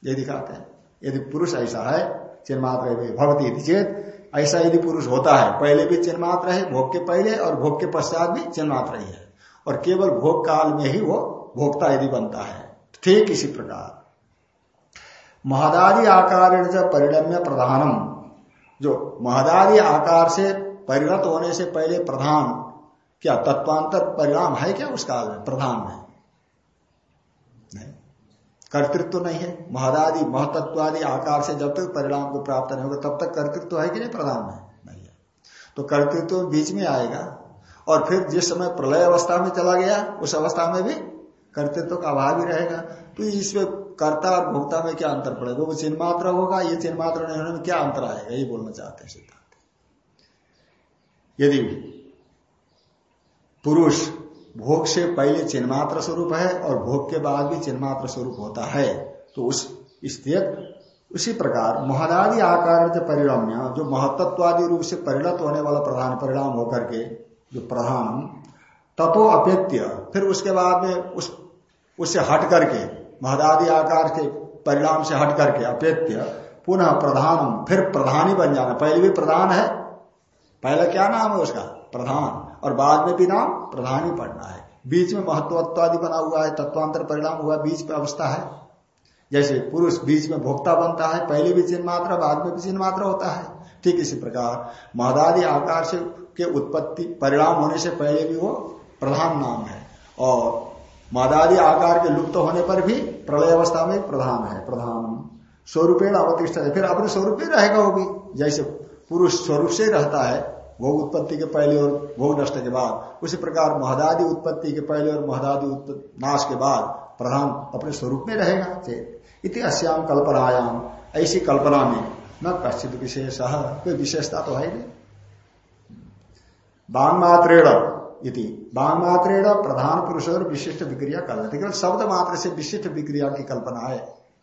ये दिखाते हैं। यदि पुरुष ऐसा है, चिन्ह मात्र भगवती चेत, ऐसा यदि पुरुष होता है, पहले भी चिन्ह मात्र है, भोग के पहले और भोग के पश्चात भी चिन्ह मात्र ही है। और केवल भोग काल में ही वो भोक्ता यदि बनता है, ठीक इसी प्रकार। महदादि आकार परिणम्य प्रधानम। जो महदादि आकार से परिणत होने से पहले प्रधान, क्या तत्वांतर परिणाम है क्या उस काल में? प्रधान नहीं। कर्तृत्व तो नहीं है। महदादि महतत्वादि आकार से जब तक परिणाम को प्राप्त नहीं होगा, तब तक कर्तृत्व तो है कि नहीं? प्रधान में नहीं है। तो कर्तृत्व तो बीच में आएगा और फिर जिस समय प्रलय अवस्था में चला गया, उस अवस्था में भी कर्तृत्व का अभाव ही रहेगा। तो इसमें कर्ता और भोक्ता में क्या अंतर पड़ेगा? वो चिन्ह मात्र होगा, ये चिन्ह मात्र नहीं होने में क्या अंतर आएगा? ये बोलना चाहते हैं सिद्धांत। यदि पुरुष भोग से पहले चिन्मात्र स्वरूप है और भोग के बाद भी चिन्मात्र स्वरूप होता है तो उस स्थित उसी प्रकार महदादि आकार से जो महत्वादि रूप से परिणत होने वाला प्रधान परिणाम होकर के जो प्रधान, तत्व अपेत्य, फिर उसके बाद में उस उससे हट करके महदादि आकार के परिणाम से हट करके अपेत्य पुनः प्रधान, फिर प्रधान ही बन जाना। पहले भी प्रधान है, पहले क्या नाम है उसका? प्रधान। और बाद में भी नाम प्रधान ही पढ़ना है। बीच में महत्वत्वादि बना हुआ है, तत्वांतर परिणाम हुआ, बीच में अवस्था है। जैसे पुरुष बीच में भोक्ता बनता है, पहले भी चिन्ह मात्रा, बाद में भी चिन्ह मात्र होता है। ठीक इसी प्रकार महदादि आकार से के उत्पत्ति, परिणाम होने से पहले भी वो प्रधान नाम है। और महदादि आकार के लुप्त होने पर भी प्रलय अवस्था में प्रधान है, प्रधान स्वरूपेण अवतिष्ठ है। फिर अपने स्वरूप में रहेगा वो भी। जैसे पुरुष स्वरूप से रहता है, भोग उत्पत्ति के पहले और भोग नष्ट के बाद, उसी प्रकार महदादि उत्पत्ति के पहले और महदादि नाश के बाद प्रधान अपने स्वरूप में रहेगा। इति अश्याम कल्पनायाम ऐसी कल्पना में न कश्चित विशेष, कोई विशेषता तो है नहीं। बांग मात्रेण इति। बांग मात्रेण प्रधान पुरुष और विशिष्ट विक्रिया कर लेते केवल शब्द मात्र से विशिष्ट विक्रिया की कल्पना है।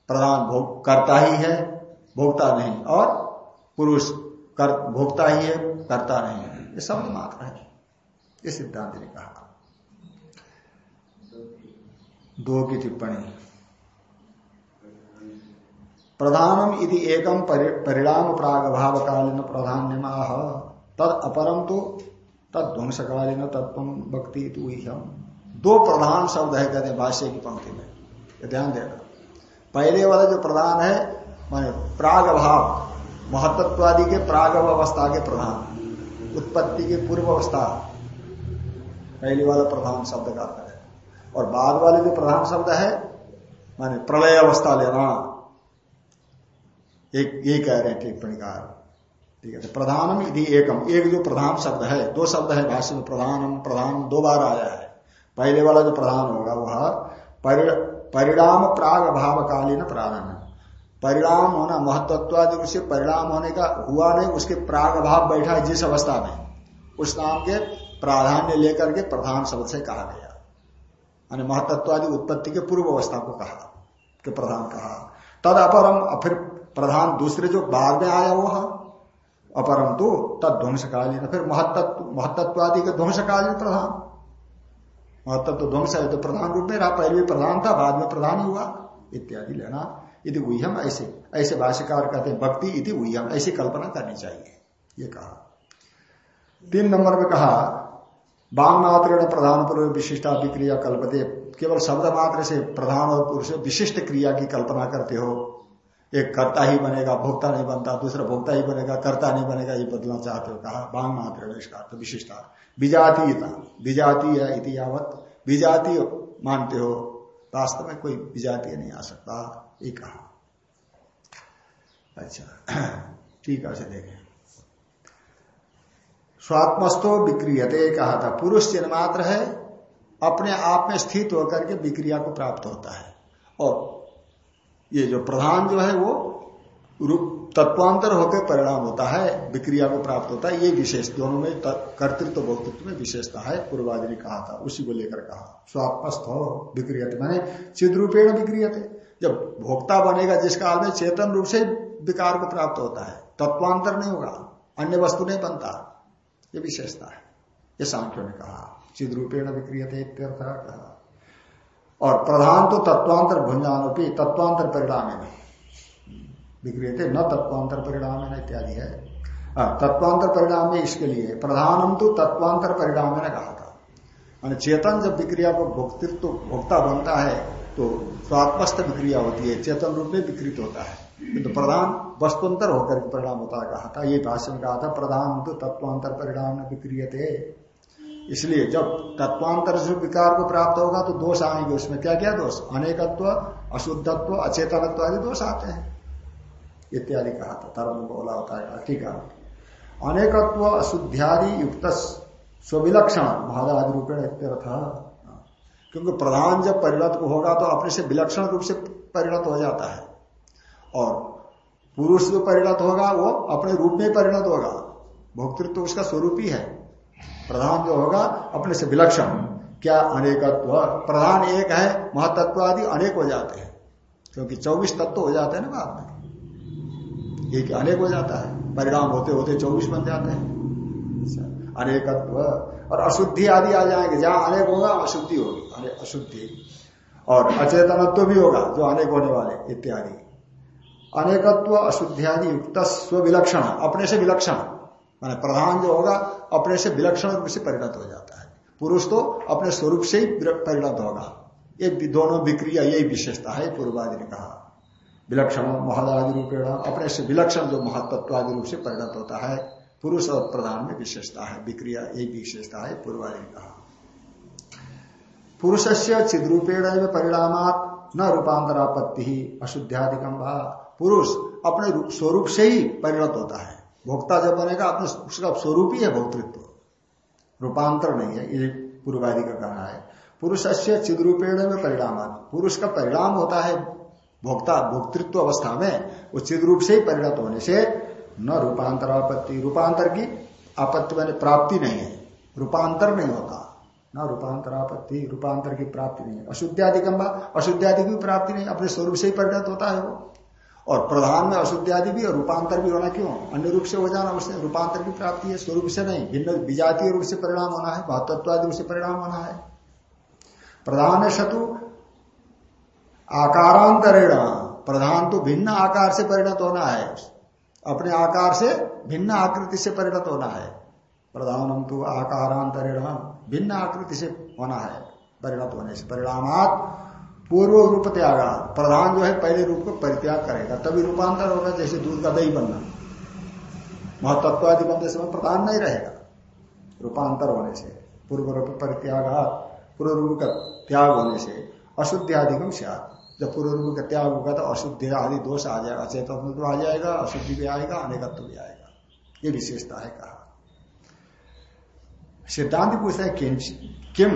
प्रधान भोग करता ही है, भोगता नहीं। और पुरुष कर, भोगता ही है, करता नहीं है। ये शब्द मात्र है। ये सिद्धांत ने कहा। दो की टिप्पणी। प्रधानम इति एकम परिणाम प्राग भाव कालीन प्रधान्य तद अपरम तो तद ध्वंसकालीन तत्व भक्ति हम दो प्रधान शब्द है कहते भाष्य की पंक्ति में। ये ध्यान देना। पहले वाला जो प्रधान है, माने प्राग भाव महत्वादि के प्राग अवस्था के प्रधान, उत्पत्ति के पूर्व अवस्था। पहले वाला प्रधान शब्द का अर्थ है। और बाद वाले जो प्रधान शब्द है, माने प्रलय अवस्था लेना। एक, ये कह रहे हैं टिप्पणीकार। ठीक है प्रधानम यदि एकम। एक जो प्रधान शब्द है, दो शब्द है भाष्य में प्रधानम, प्रधान दो बार आया है। पहले वाला जो प्रधान होगा, वह परिणाम प्राग भाव कालीन प्राधान्य परिणाम होना महत्वादि से परिणाम होने का हुआ नहीं, उसके प्राग भाव बैठा है जिस अवस्था में, उस नाम के प्राधान्य लेकर के प्रधान शब्द से कहा गया। यानी महत्वादि उत्पत्ति के पूर्व अवस्था को कहा, कि प्रधान कहा। तद अपरम फिर प्रधान दूसरे जो बाद में आया, वह अपरम तो तद ध्वंसकालीन फिर महत्व महत्वादि के ध्वंसकालीन प्रधान। महत्व तो ध्वंस है तो प्रधान रूप में रहा, पहले भी प्रधान था, बाद में प्रधान ही हुआ, इत्यादि लेना। यदि उयम ऐसे ऐसे भाष्यकार कहते हैं, भक्ति इति उयम ऐसी कल्पना करनी चाहिए, ये कहा। तीन नंबर में कहा बांग मात्र प्रधान पूर्व विशिष्टा विक्रिया कल्पते, केवल शब्द मात्र से प्रधान और पुरुष विशिष्ट क्रिया की कल्पना करते हो। एक कर्ता ही बनेगा, भोक्ता नहीं बनता, दूसरा भोक्ता ही बनेगा, कर्ता नहीं बनेगा, ये बदलना चाहते हो, कहा, बांग मात्र तो विशिष्टा विजातीयता, विजातीय इति यावत, विजातीय मानते हो, वास्तव में कोई विजातीय नहीं आ सकता, ये कहा। अच्छा ठीक है देखें। स्वात्मस्तो विक्रियते, कहा था, पुरुष चिन्ह मात्र है, अपने आप में स्थित होकर के विक्रिया को प्राप्त होता है। और ये जो प्रधान जो है वो रूप तत्वांतर होकर परिणाम होता है, विक्रिया को प्राप्त होता है, ये विशेष दोनों में कर्तृत्व भोक्तृत्व में विशेषता है, पूर्वादि ने कहा था, उसी को लेकर कहा स्वात्मस्थ हो विक्रिय मैंने चिद रूपेण विक्रिय जब भोक्ता बनेगा जिस काल में चेतन रूप से विकार को प्राप्त होता है, तत्वांतर नहीं होगा, अन्य वस्तु नहीं बनता, ये विशेषता है। ये सांख्यों ने कहा चिद रूपेण विक्रिय कहा। और प्रधान तो तत्वांतर भुंजानोपी, तत्वांतर परिणाम है। विक्रिय न तत्वांतर परिणाम है इत्यादि है। तत्वांतर परिणाम में इसके लिए प्रधानम तो तत्वांतर परिणाम ने कहा था। मान चेतन जब विक्रिया को भोक्तृत्व भोक्ता बनता है तो स्वात्मस्थ विक्रिया होती है, चेतन रूप में विकृत होता है। तो प्रधान वस्तुअंतर होकर परिणाम होता है कहा था। ये भाष्य में कहा था प्रधान तो तत्वांतर परिणाम विक्रिय थे इसलिए जब तत्वांतर से विकार को प्राप्त होगा तो दोष आएँगे उसमें। क्या क्या दोष? अनेकत्व, अशुद्धत्व, अचेतनत्व आदि दोष आते हैं। इत्यादि कहा था धर्म बोला होता है। ठीक है। अनेकत्व, अशुद्धियादि युक्त स्विलक्षण महादादि रूपेण था क्योंकि प्रधान जब परिणत होगा तो अपने से विलक्षण रूप से परिणत हो जाता है। और पुरुष जो परिणत होगा, वो अपने रूप में परिणत होगा। भोक्तृत्व उसका स्वरूप ही है। प्रधान जो होगा, अपने से विलक्षण क्या अनेकत्व? प्रधान एक है महतत्व आदि अनेक हो जाते हैं। क्योंकि चौबीस तत्व हो जाते हैं ना बाद में। एक अनेक हो जाता है। परिणाम होते होते चौबीस बन जाते हैं। अनेकत्व। और अशुद्धि आदि आ जाएँगे। जहाँ अनेक होगा अशुद्धि होगी। अशुद्धि। और अचेतनत्व भी होगा, जो अनेक होने वाले, इत्यादि। अनेकत्व, अशुद्धियादि युक्त स्व विलक्षण, अपने से विलक्षण। माने प्रधान जो होगा अपने से विलक्षण रूप से परिणत हो जाता है। पुरुष तो अपने स्वरूप से ही परिणत होगा। ये दोनों विक्रिया यही विशेषता है, पूर्वादि ने कहा। विलक्षण महदादि रूपेण अपने से विलक्षण जो महत्वादि रूप से परिणत होता है, पुरुष और प्रधान में विशेषता है। विक्रिया, यही विशेषता है, पूर्वादि ने कहा। पुरुष से चिद्रूपेण परिणाम न रूपांतरापत्ति ही अशुद्ध्यादिकम पुरुष अपने स्वरूप से ही परिणत होता है। भोक्ता जब बनेगा, अपने उसका स्वरूप ही है भोक्तृत्व। रूपांतर नहीं है, ये पूर्वादि का कहना है। पुरुष से चिद्रूपेण में परिणाम पुरुष का परिणाम होता है भोक्ता भोक्तृत्व अवस्था में, वो चिद रूप से ही परिणत होने से न रूपांतर आपत्ति रूपांतर की आपत्ति मैंने प्राप्ति नहीं है। रूपांतर नहीं होता। न रूपांतर आपत्ति रूपांतर की प्राप्ति नहीं है। अशुद्ध्यादि कम्बा अशुद्ध्यादि की प्राप्ति नहीं, अपने स्वरूप से ही परिणत होता है वो। और प्रधान में अशुद्धि आदि भी, और रूपांतर भी होना क्यों? अन्य रूप से हो जाना उससे रूपांतर की प्राप्ति है, स्वरूप से नहीं। भिन्न विजातीय रूप से परिणाम होना है महत्वत्वादि रूप से परिणाम होना है। प्रधान शत्रु, आकारांतरेण। प्रधान तो भिन्न आकार से परिणत होना है। अपने आकार से भिन्न आकृति से परिणत होना है। प्रधानम तो आकारांतरण, भिन्न आकृति से होना है, परिणत होने से। परिणामात पूर्व रूप त्याग, प्रधान जो है पहले रूप को परित्याग करेगा, तभी रूपांतर होगा, जैसे दूध का दही बनना। महतत्वादि बनते समय प्रधान नहीं रहेगा, रूपांतर होने से, पूर्व रूप परित्याग, पूर्व रूप का त्याग होने से अशुद्ध आदि से जब पूर्व रूप का त्याग होगा तो अशुद्ध आदि दोष आ जाएगा चेतन तो आ जाएगा, अशुद्धि भी आएगा अनेकत्व भी आएगा। ये विशेषता है कहा। सिद्धांत पूछता है किम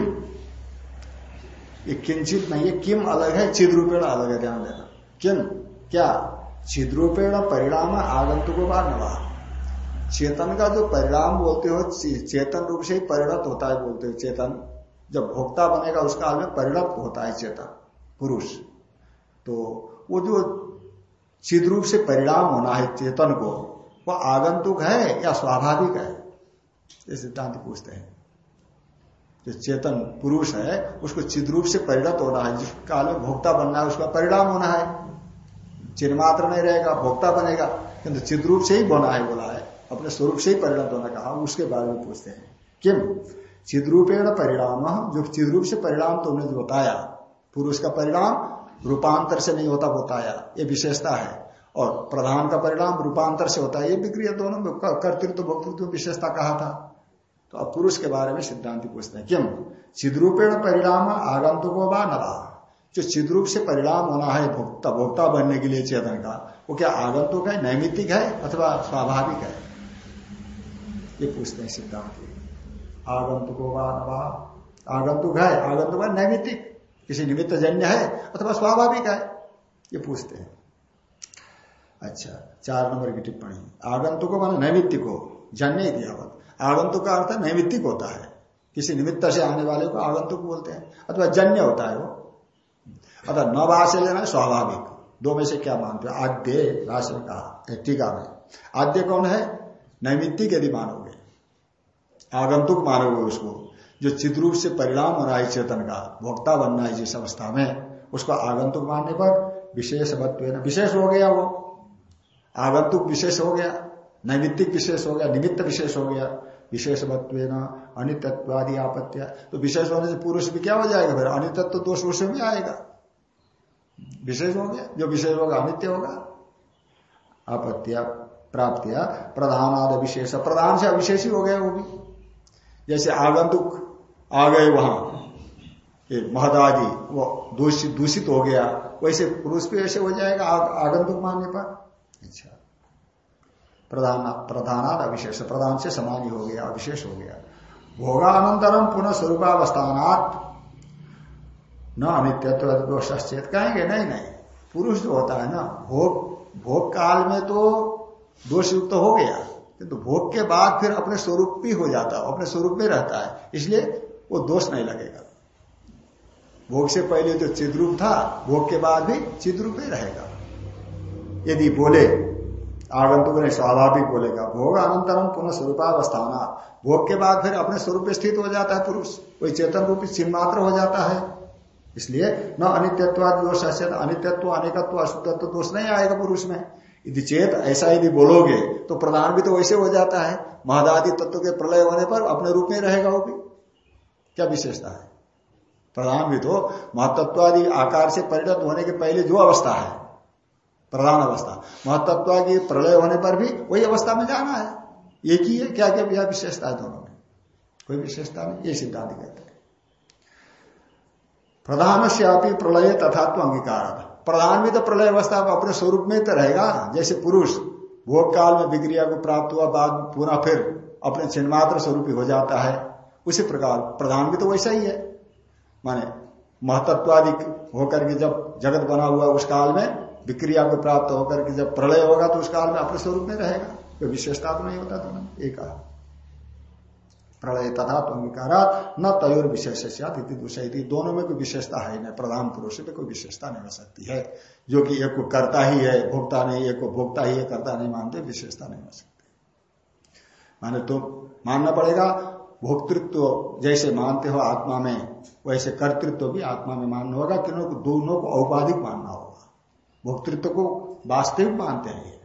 ये किंचित नहीं है, किम अलग है? चिद रूपेण अलग है, ध्यान देना। किम? क्या? चिद रूपेण परिणाम आगंतुको बार नवा चेतन का जो परिणाम बोलते हो चेतन रूप से ही परिणत होता है बोलते हो, चेतन। जब भोक्ता बनेगा, उस काल में परिणत होता है चेतन, पुरुष। तो वो जो चिद रूप से परिणाम होना है चेतन को, वो आगंतुक है या स्वाभाविक है? ये सिद्धांत पूछते हैं। जो चेतन पुरुष है, उसको चिद रूप से परिणत होना है, जिस काल में भोक्ता बनना है, उसका परिणाम होना है। चिन्ह मात्र नहीं रहेगा, भोक्ता बनेगा, किंतु चिद रूप से ही बना है, बोला है। अपने स्वरूप से ही परिणत होना कहा उसके बारे में पूछते हैं। किम? चिद्रूपेण परिणाम, जो चिद्रूप से परिणाम तो उन्हें बताया, पुरुष का परिणाम रूपांतर से नहीं होता, बताया। ये विशेषता है। और प्रधान का परिणाम रूपांतर से होता है, ये विक्रिया दोनों कर्तृत्व, भोक्तृत्व विशेषता कहा था। तो अब पुरुष के बारे में सिद्धांत पूछते हैं, क्यों? चिद्रूपेण परिणाम आगंतुको व नवा जो चिद्रूप से परिणाम होना है, भोक्ता भोक्ता बनने के लिए चेतन का, वो क्या आगंतुक है, नैमित्तिक है अथवा स्वाभाविक है? ये पूछते हैं सिद्धांत आगंतुको व आगंतुक है आगंतुक है नैमित्तिक? किसी निमित्त जन्य है अथवा स्वाभाविक है? ये पूछते हैं। अच्छा चार नंबर की टिप्पणी। आगंतुक मान नैमित्तिक, जन्य इतिहावत आगंतुक का अर्थ नैमित्तिक होता है। किसी निमित्त से आने वाले को आगंतुक बोलते हैं, अथवा जन्य होता है वो। अथवा नवा से लेना स्वाभाविक। दो में से क्या मानते हो? आद्य, राशि में कहा टीका में। आद्य कौन है? नैमित्तिक यदि मानोगे, आगंतुक मानोगे उसको, जो चिद्रूप से परिणाम हो रहा है चेतन का, भोक्ता बनना है जिस अवस्था में, उसको आगंतुक मानने पर विशेष विशेष हो गया वो। आगंतुक विशेष हो गया। नैमित्तिक विशेष हो गया, निमित्त विशेष हो गया विशेषवत्व अनित्वादि आपत्या। तो विशेष होने से पुरुष भी क्या हो जाएगा फिर? अनित्व दोष उसे भी आएगा। विशेष हो गया, जो विशेष होगा, अनित्य होगा। आपत्या, प्राप्तिया, प्रधानाद विशेष। प्रधान से अविशेष ही हो गया वो भी। जैसे आगंतुक आ गए वहाँ महदादि, वो दूषित दूषित हो गया। वैसे पुरुष भी ऐसे हो जाएगा आगंतुक मानने पर। अच्छा। प्रधान प्रधानात अविशेष। प्रधान से समान ही गया, अविशेष हो गया। भोगानंतरम पुनः स्वरूपावस्थानात न अनित्यत्व दोषेत कहेंगे, नहीं नहीं। पुरुष जो होता है ना, भोग भोग काल में तो दोष युक्त हो गया। किंतु तो भोग के बाद फिर अपने स्वरूप भी हो जाता है, अपने स्वरूप में रहता है। इसलिए वो दोष नहीं लगेगा। भोग से पहले जो चिद्रूप था, भोग के बाद भी चिद्रूप ही रहेगा। यदि बोले आगंतुक ने स्वाभाविक बोलेगा। भोग अनंतरम पुनः स्वरूपावस्थाना। भोग के बाद फिर अपने स्वरूप स्थित हो जाता है पुरुष। कोई चेतन रूपी चिन्ह मात्र हो जाता है। इसलिए न अनित्यत्व दोष अनित्यत्व, अनेकत्व, अशुद्धत्व दोष नहीं आएगा पुरुष में। यदि चेत ऐसा यदि बोलोगे तो प्रधान भी तो वैसे हो जाता है। महदादि तत्व के प्रलय होने पर अपने रूप में रहेगा वो भी। क्या विशेषता है? प्रधान भी तो महतत्वादि आकार से परिणत होने के पहले जो अवस्था है प्रधान अवस्था। महतत्व की प्रलय होने पर भी वही अवस्था में जाना है। एक ही है, क्या क्या विशेषता है दोनों में? कोई विशेषता नहीं, ये सिद्धांत कहते हैं। प्रधान से आप प्रलय तथात्व अंगीकार। प्रधान भी तो प्रलय अवस्था अपने स्वरूप में तो रहेगा। जैसे पुरुष भोग काल में विक्रिया को प्राप्त हुआ, बाद पुनः फिर अपने चिन्मात्र स्वरूप हो जाता है। उसी प्रकार, प्रधान भी तो वैसा ही है। माने महतत्वादि होकर के जब जगत बना हुआ उस काल में विक्रिया को प्राप्त होकर के जब प्रलय होगा तो उस काल में अपने स्वरूप में रहेगा। कोई विशेषता तो नहीं होता तुम्हें एक प्रलय तथा तो अंगीकारा न तयोर विशेष दूसरी दोनों में कोई विशेषता है नहीं। प्रधान पुरुष में कोई विशेषता नहीं हो सकती है। जो कि एक को करता ही है भोक्ता नहीं, एक को भोक्ता ही है, करता नहीं मानते, विशेषता नहीं हो सकती। माने तो मानना पड़ेगा, भोक्तृत्व जैसे मानते हो आत्मा में, वैसे कर्तृत्व भी आत्मा में मानना होगा। कि दोनों को औपाधिक मानना होगा। भोक्तृत्व को वास्तविक मानते हैं।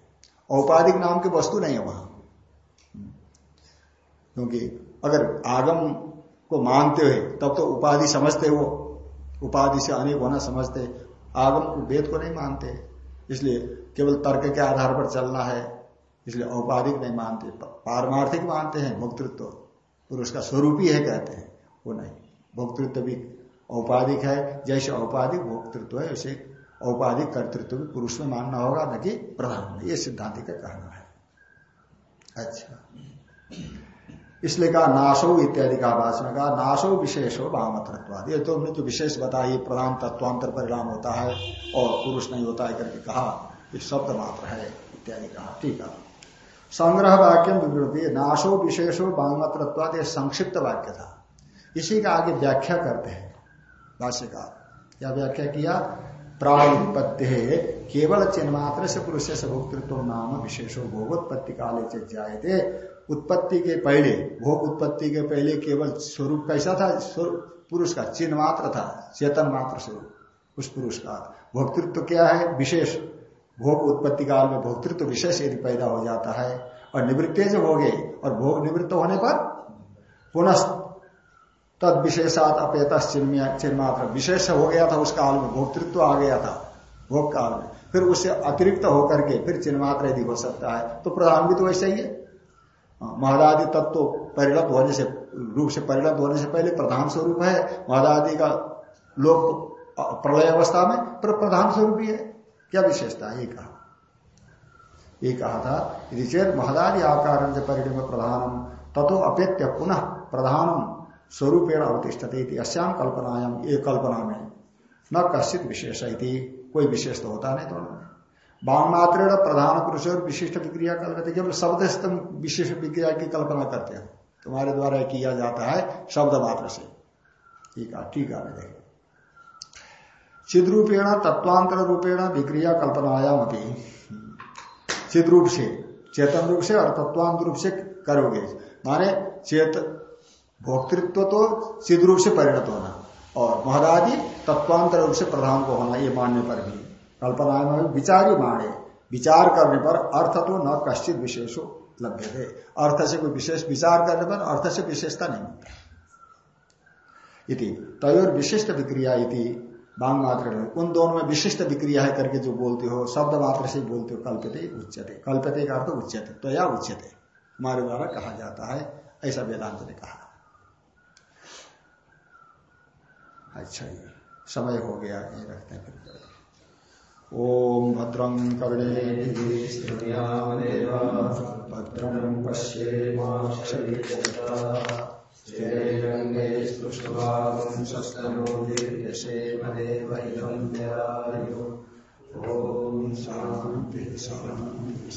औपाधिक नाम की वस्तु नहीं है वहाँ। क्योंकि अगर आगम को मानते हुए, तब तो उपाधि समझते वो उपाधि से अनेक होना समझते। आगम को वेद को नहीं मानते। इसलिए केवल तर्क के आधार पर चलना है। इसलिए औपाधिक नहीं मानते। पारमार्थिक मानते हैं भोक्तृत्व। पुरुष का स्वरूप ही है कहते हैं। वो नहीं। भोक्तृत्व भी औपाधिक है। जैसे औपाधिक, भोक्तृत्व है, वैसे औपाधिक कर्तृत्व भी पुरुष में मानना होगा, न कि प्रधान में। ये सिद्धांति का कहना है। अच्छा। इसलिए कहा नाशो इत्यादि का आवास में कहा नाशो विशेष हो वामतत्वाद। ये तो हमने जो विशेष बताई प्रधान तत्वांतर परिणाम होता है और पुरुष नहीं होता है करके कहा, ये शब्द मात्र है, इत्यादि कहा। ठीक है। संग्रह वाक्य विवृति नाशो विशेषो वांगतत्वाद ये संक्षिप्त वाक्य था। इसी का आगे व्याख्या करते हैं। भाष्यकार क्या व्याख्या किया? प्राणुत्पत्ति केवल चिन्मात्र से पुरुष से भोक्तृत्व नाम विशेषो भोगोत्पत्ति काले जाए उत्पत्ति के पहले भोग उत्पत्ति के पहले केवल स्वरूप कैसा था पुरुष का, चिन्ह मात्र था, चेतन मात्र स्वरूप उस पुरुष का। भोक्तृत्व क्या है? विशेष। भोग उत्पत्ति काल में भोक्तृत्व विशेष यदि पैदा हो जाता है और निवृत्ति जब हो गई और भोग निवृत्त होने पर पुनः तद विशेषात अपेत चिन्ह मात्र विशेष हो गया था उस काल में भोक्तृत्व आ गया था भोग काल में। फिर उससे अतिरिक्त होकर के फिर चिन्ह मात्र यदि हो सकता है तो प्रधान भी तो वैसे ही है। हाँ, महदादि तत्व परिणत होने से रूप से परिणत होने से पहले प्रधान स्वरूप है। महदादि का लोक प्रलय अवस्था में पर प्रधान स्वरूप ही है। क्या विशेषता है? ये कहा। ये कहा था यदि चेत महदादि आकार परिणम प्रधानम तथो अपेत्य पुनः प्रधानम। स्वरूपेण अवतिष्ठते अश्याम कल्पनायाम ये कल्पना में न कश्चित विशेष कोई विशेष तो होता नहीं दोनों में बाण मात्र प्रधान पुरुष और विशिष्ट विक्रिया कल्पते केवल शब्द से तुम विशिष्ट विक्रिया की कल्पना करते हो। तुम्हारे द्वारा किया जाता है शब्द मात्र से। ठीक है ठीक है देखें चिद रूपेण तत्वांतर रूपेण विक्रिया कल्पनायाम अभी चिद रूप से, चेतन रूप से और तत्वांत रूप से करोगे। माने चेत भोक्तृत्व तो सिद्ध रूप से परिणत होना और महदादि तत्वांतर रूप से प्रधान को होना, ये मानने पर भी। कल्पना में विचार ही माने विचार करने पर अर्थ तो न कश्चित विशेष लभ्य थे अर्थ से कोई विशेष विचार करने पर अर्थ से विशेषता नहीं मिलता तयोर विशिष्ट विक्रिया बांग मात्र उन दोनों में विशिष्ट विक्रिया है करके जो बोलते हो, शब्द मात्र से बोलते हो कल्पते उच्चते कल्पते का अर्थ उच्चते तो या उच्चते हमारे द्वारा कहा जाता है, ऐसा वेदांत ने कहा। अच्छा ये समय हो गया, ये रखते हैं फिर ओम भद्रं कर्णे भद्रं पश्येमाक्षरंगे स्पृष्टभागंशस्तनोर्यशेमदेवैदं ओम शांति शांति